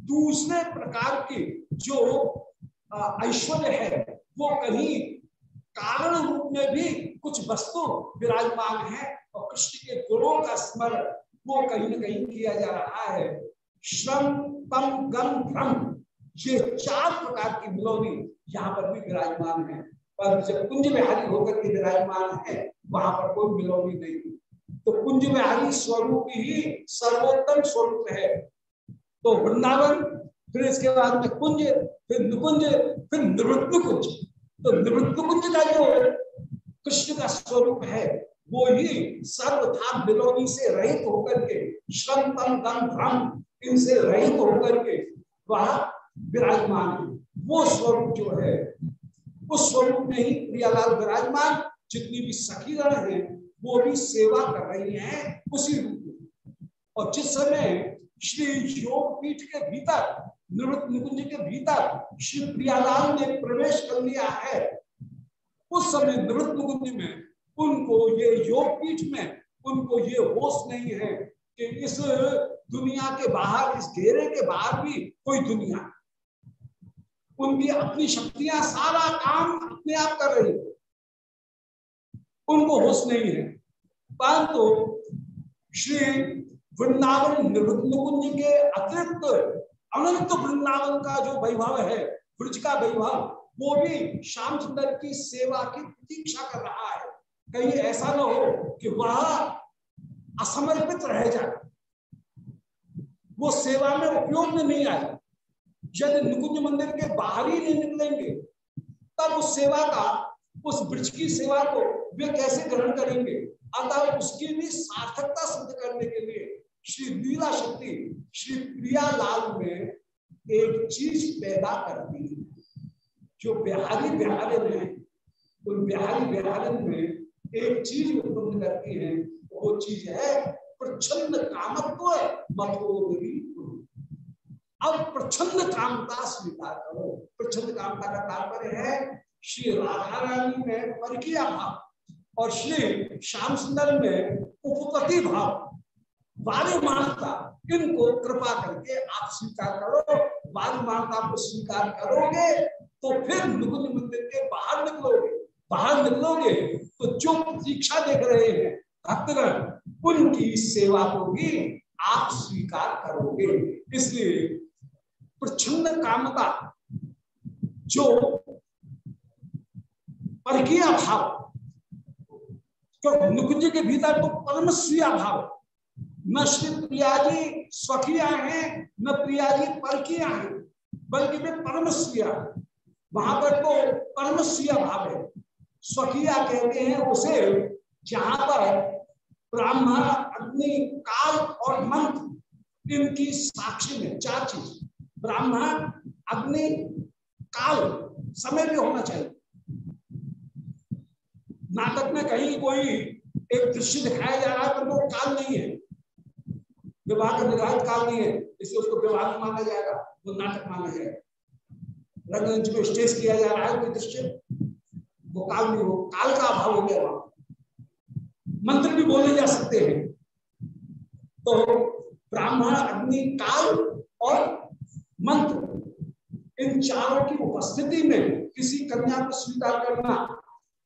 दूसरे प्रकार की जो ऐश्वर्य है, वो कहीं कारण रूप में भी कुछ वस्तु विराजमान है और कृष्ण के गुणों का स्मरण वो कहीं ना कहीं किया जा रहा है। श्रम, तम, गम, भ्रम, ये चार प्रकार की मिलोनी यहाँ पर भी विराजमान है। पर जब कुंज विहारी होकर के विराजमान है, वहाँ पर कोई मिलोनी नहीं। तो कुंज विहारी स्वरूप ही सर्वोत्तम स्वरूप है। तो वृंदावन फिर इसके बाद में कुंज, फिर निकुंज, फिर निवृत्त कुंज। तो निवृत्त कुंज का जो कृष्ण का स्वरूप है, वो ही सर्वथा मिलोनी से रहित होकर के श्रम तम दम भ्रम, इनसे रहित होकर के वह विराजमान वो स्वरूप जो है, उस स्वरूप में ही प्रियालाल विराजमान, जितनी भी सखीगण है, वो भी सेवा कर रही हैं उसी रूप में। और जिस समय श्री योग पीठ के भीतर निवृत्त निकुंज के भीतर श्री प्रियालाल ने प्रवेश कर लिया है। उस समय निवृत्त कुंज में उनको ये योग पीठ में उनको ये होश नहीं है कि इस दुनिया के बाहर, इस घेरे के बाहर भी कोई दुनिया। उनकी अपनी शक्तियाँ सारा काम अपने आप कर रही उनको होश नहीं है। परंतु श्री वृंदावन निकुंज के अतिरिक्त अनंत वृंदावन का जो वैभव है, ब्रज का वैभव, वो भी श्याम सुंदर की सेवा की प्रतीक्षा कर रहा है। कहीं ऐसा न हो कि वह असमर्पित रह जाए। वो सेवा में उपयोग में नहीं आए। यदि निकुंज मंदिर के बाहर ही नहीं निकलेंगे, तब उस सेवा का, उस ब्रज की सेवा को वे कैसे ग्रहण करेंगे? अतः उसकी भी सार्थकता सिद्ध करने के लिए श्री लीला शक्ति, श्री प्रिया लाल में एक चीज़ पैदा करती जो बिहारी बिहारिन है उन बिहारी बिहारिन में एक चीज़ उत्पन्न करती है, वो चीज़ है प्रचंड कामत्व मथोदरी अब प्रचंड कामता स्वीकार करो। प्रचंड कामता का तात्पर्य है, श्री राधा रानी में परकिया भाव और श्री श्याम सुंदर में उपपति भाव। वायुमानता इनको कृपा करके आप स्वीकार करो वायुमानता को स्वीकार करोगे तो फिर नुकुंज मंदिर के बाहर निकलोगे। बाहर निकलोगे तो जो प्रतीक्षा देख रहे हैं, भक्तगण, उनकी सेवा को भी आप स्वीकार करोगे। इसलिए प्रचंड कामता, जो परकीय भाव तो नुकुंज के भीतर तो परम भाव न श्री प्रियाजी स्वकिया है, न प्रियाजी परकिया है, बल्कि वे परमस्विया वहाँ पर तो परमस्विया भाव है। स्वकिया कहते हैं उसे, जहाँ पर ब्राह्मण, अग्नि, काल और मंत्र, इनकी साक्षी में चार चीज़। ब्राह्मण, अग्नि, काल, समय भी होना चाहिए। नाटक में कहीं कोई एक दृश्य दिखाया जा रहा है, पर वो काल नहीं है। विवाह का निर्धारित काल नहीं है, इसलिए उसको विवाह नहीं माना जाएगा, वो नाटक माना जाएगा। रंगमंच में स्टेज किया जा रहा है, कोई दृश्य? वो काल नहीं हो काल का अभाव हो गया वहाँ। मंत्र भी बोले जा सकते हैं। तो ब्राह्मण, अग्नि, काल और मंत्र, इन चारों की उपस्थिति में किसी कन्या को स्वीकार करना,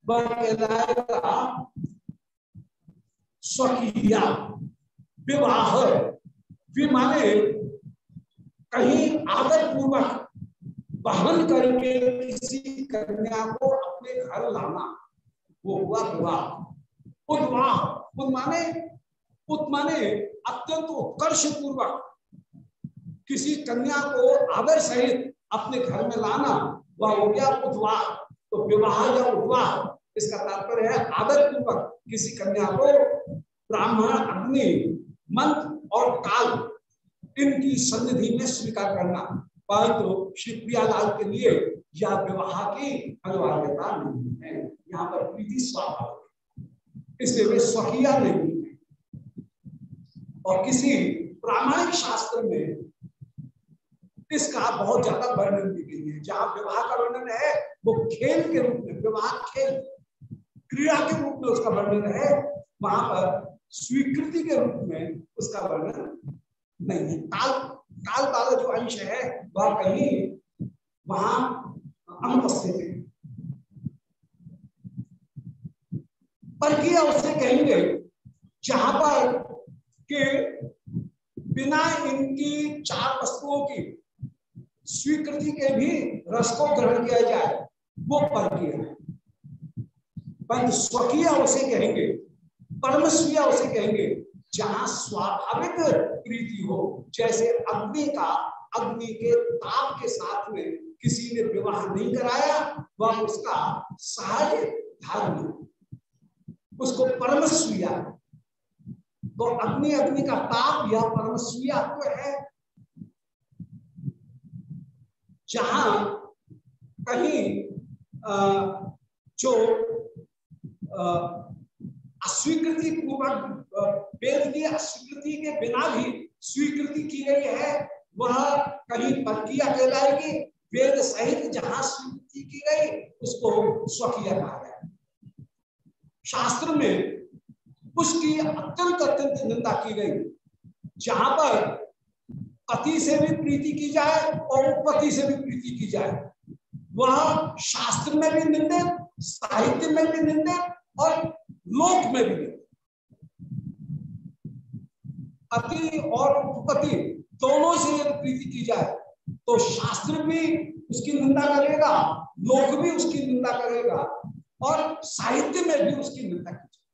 वह कहलाएगा स्वकीया। विवाह। माने कहीं आदर पूर्वक बहन करके किसी कन्या को अपने घर लाना। वो हुआ विवाह। उद्वाह उद माने उत माने अत्यंत उत्कर्ष पूर्वक किसी कन्या को आदर सहित अपने घर में लाना, वह हो गया उद्वाह। तो विवाह या उद्वाह, इसका तात्पर्य है आदर पूर्वक किसी कन्या को ब्राह्मण, अग्नि मंत्र और काल इनकी सन्निधि में स्वीकार करना। परंतु तो श्री प्रियालाल के लिए यह विवाह की अनिवार्यता नहीं है। यहाँ पर प्रीति स्वाभाविक इसलिए वे स्वकीय नहीं है। और किसी प्रामाणिक शास्त्र में इसका बहुत ज़्यादा वर्णन भी नहीं है। जहाँ विवाह का वर्णन है, वो खेल के रूप में, विवाह खेल क्रीड़ा के रूप में उसका वर्णन है, वहाँ पर स्वीकृति के रूप में उसका वर्णन नहीं है। काल काल वाला जो अंश है, वह कहीं, वहाँ अनुपस्थित है। पर किया उससे कहेंगे, जहाँ पर के बिना इनकी चार वस्तुओं की स्वीकृति के भी रस को ग्रहण किया जाए, वो पर किया है। पर स्वकीय उसे कहेंगे परमस्विया उसे कहेंगे, जहाँ स्वाभाविक प्रीति हो, जैसे अग्नि का, अग्नि के ताप के साथ में किसी ने विवाह नहीं कराया, वह उसका सहज धर्म उसको परमस्विया तो अग्नि अग्नि का ताप, यह परमस्विया है। जहाँ कहीं जो अस्वीकृति पूर्वक वेद की अस्वीकृति के बिना भी स्वीकृति की गई है, वह कहीं परकिया कहलाएगी? वेद सहित जहाँ स्वीकृति की गई, उसको स्वकीय कहा गया शास्त्र में उसकी अत्यंत अत्यंत निंदा की गई। जहाँ पर पति से भी प्रीति की जाए और पति से भी प्रीति की जाए, वह शास्त्र में भी निंदित, साहित्य में भी निंदित और लोक में भी। पति और उपपति दोनों से यदि प्रीति की जाए तो शास्त्र भी उसकी निंदा करेगा, लोक भी उसकी निंदा करेगा, और साहित्य में भी उसकी निंदा की जाए।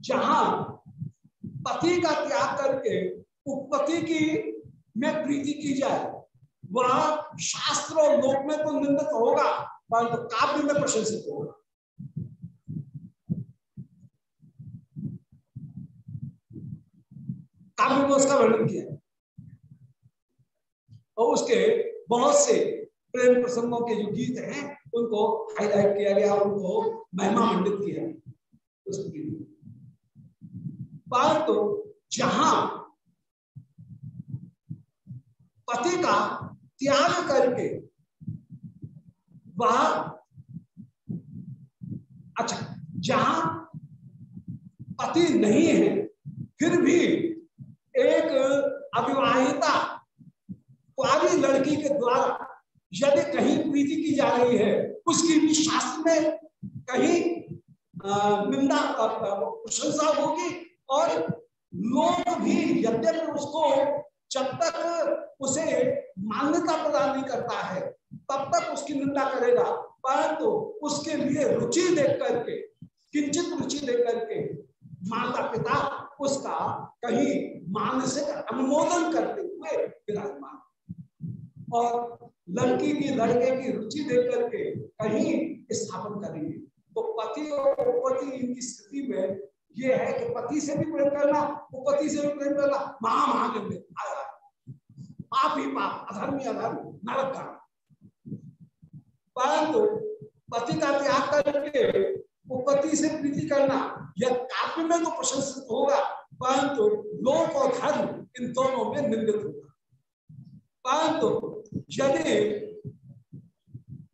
जहाँ पति का त्याग करके उपपति की में प्रीति की जाए, वह शास्त्र और लोक में तो निंदित होगा, परंतु काव्य में प्रशंसित होगा। काव्य में उसका वर्णन किया। और उसके बहुत से प्रेम प्रसंगों के जो गीत हैं, उनको हाईलाइट किया गया, उनको महिमा मंडित किया परंतु जहाँ पति का त्याग करके वह अच्छा जहाँ पति नहीं है, फिर भी एक अविवाहिता कुआरी लड़की के द्वारा यदि कहीं प्रीति की जा रही है, उसकी भी शास्त्र में कहीं निंदा प्रशंसा होगी और लोग भी यद्यपि उसको जब तक उसे मान्यता प्रदान नहीं करता है, तब तक उसकी निंदा करेगा। परंतु तो उसके लिए रुचि देख करके, किंचित रुचि देख करके माता पिता उसका कहीं मानसिक अनुमोदन करते हुए विराजमान। और लड़की की लड़के की रुचि देख करके कहीं स्थापन करेंगे। तो पति और पति इनकी स्थिति में ये है कि पति से भी प्रेम करना, उपति से भी प्रेम करना महा महागंध पाप ही पाप, अधर्मी अधर्म नरक का। परंतु पति का त्याग करके उपति से प्रीति करना। यह काव्य में तो प्रशंसित होगा, परंतु लोक और धर्म इन दोनों में निंदित होगा। परंतु यदि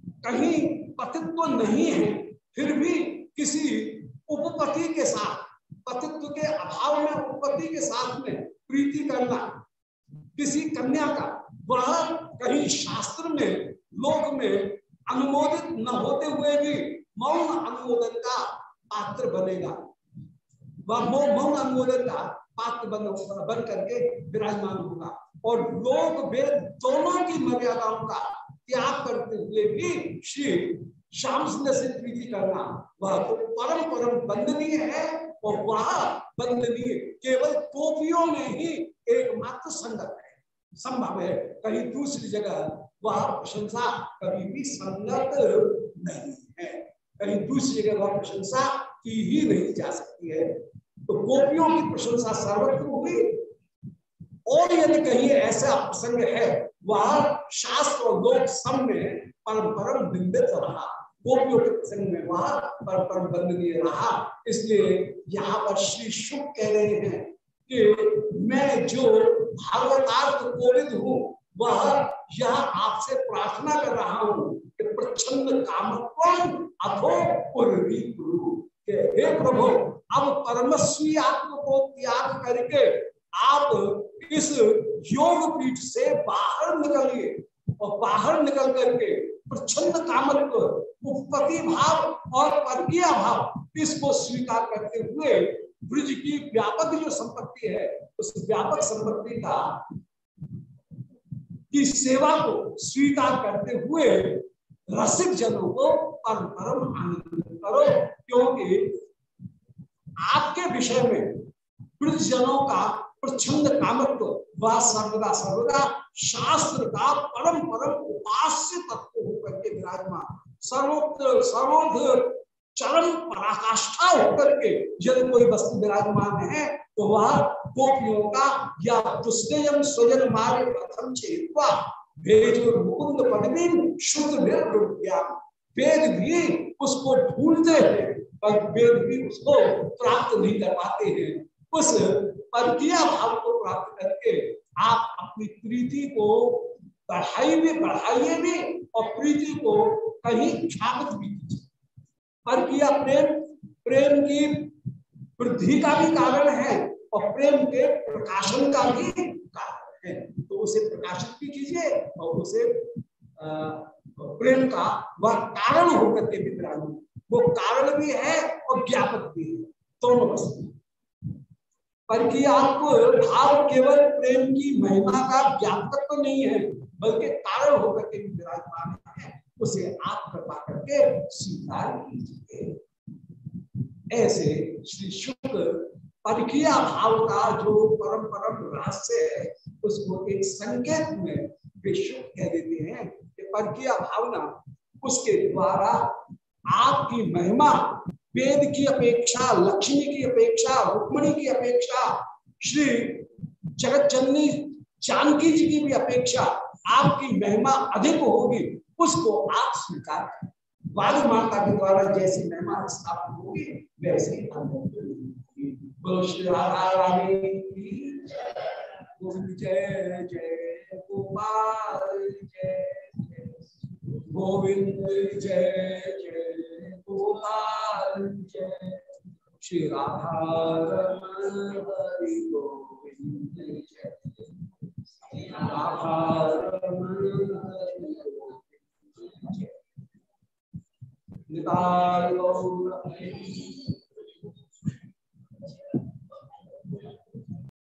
कहीं पतित्व नहीं है, फिर भी किसी उपपति के साथ, पतित्व के अभाव में, उपपति के साथ में प्रीति करना, किसी कन्या का, वह कहीं शास्त्र में, लोक में अनुमोदित न होते हुए भी मौन अनुमोदन का पात्र बनेगा। मौन अनुमोदन का पात्र बन बन करके विराजमान होगा। और लोक वेद दोनों की मर्यादाओं का त्याग करते हुए भी श्री श्याम सुंदर से प्रीति करना वह तो परम परम बंदनीय है और वह बंदनीय केवल टोपियों में ही एकमात्र संगत है। संभव है कहीं दूसरी जगह वह प्रशंसा कभी भी संगत नहीं। कहीं दूसरी जगह वह प्रशंसा की ही नहीं जा सकती है। तो गोपियों की प्रशंसा सर्वत्र हुई और यदि कहीं ऐसा प्रसंग है, वह शास्त्र और लोक सब में परम परम निंदित रहा। गोपियों के प्रसंग में वह परम परम बंदनीय रहा। इसलिए यहाँ पर श्री शुभ कह रहे हैं कि मैं जो भागवतार्थ कोविद हूँ, वह यह आपसे प्रार्थना कर रहा हूँ। प्रचंड कामत्व अथो हे प्रभु, अब परमस्वी आत्म को त्याग करके आप इस योग पीठ से बाहर निकलिए और बाहर निकल करके प्रचंड कामत्व उपपति भाव और परकीय भाव इसको स्वीकार करते हुए ब्रिज की व्यापक जो संपत्ति है, उस व्यापक संपत्ति का की सेवा को स्वीकार करते हुए रसिक जनों को परम परम आनंद करो, क्योंकि आपके विषय में जनों का प्रचंड कामत्व वह सर्वदा सर्वदा शास्त्र का परम परम उपास्य तत्व होकर के विराजमान। सर्वोत्तर सर्वोध चरम पराकाष्ठा होकर के यदि कोई वस्तु विराजमान है तो वह गोपियों का या दुष्टयम स्वजन मारे प्रथम चेतवा भेजो मुकुंद पदमी शुद्ध निर्ज्ञान वेद भी उसको ढूंढते हैं, पर वेद भी उसको प्राप्त नहीं कर पाते हैं। उस परकिया भाव को प्राप्त करके आप अपनी प्रीति को बढ़ाई भी बढ़ाइए भी और प्रीति को कहीं ख्यात भी कीजिए। पर किया प्रेम प्रेम की वृद्धि का भी कारण है और प्रेम के प्रकाशन का भी उसे प्रकाशित भी कीजिए और उसे प्रेम का वह कारण होकर के भी वो कारण भी है और ज्ञापक भी है। दोनों वस्तु पर कि आपको भाव केवल प्रेम की महिमा का ज्ञापक तो नहीं है, बल्कि कारण होकर के विराजमान है, उसे आप कृपा करके स्वीकार कीजिए। ऐसे श्री शुक्र परकिया भाव का जो परम परम रहस्य है उसको एक संकेत में विश्व कह देते हैं कि परकिया भावना, उसके द्वारा आपकी महिमा, वेद की अपेक्षा, लक्ष्मी की अपेक्षा, रुक्मणी की अपेक्षा, श्री जगत जननी जानकी जी की भी अपेक्षा आपकी महिमा अधिक होगी, उसको आप स्वीकार करें। वाद माता के द्वारा जैसी महिमा स्थापित होगी, वैसे जय जय गोपाल जय गोविंद जय जय गोपाल जय श्री राधा हरि गोविंद जय राधा निताय गौर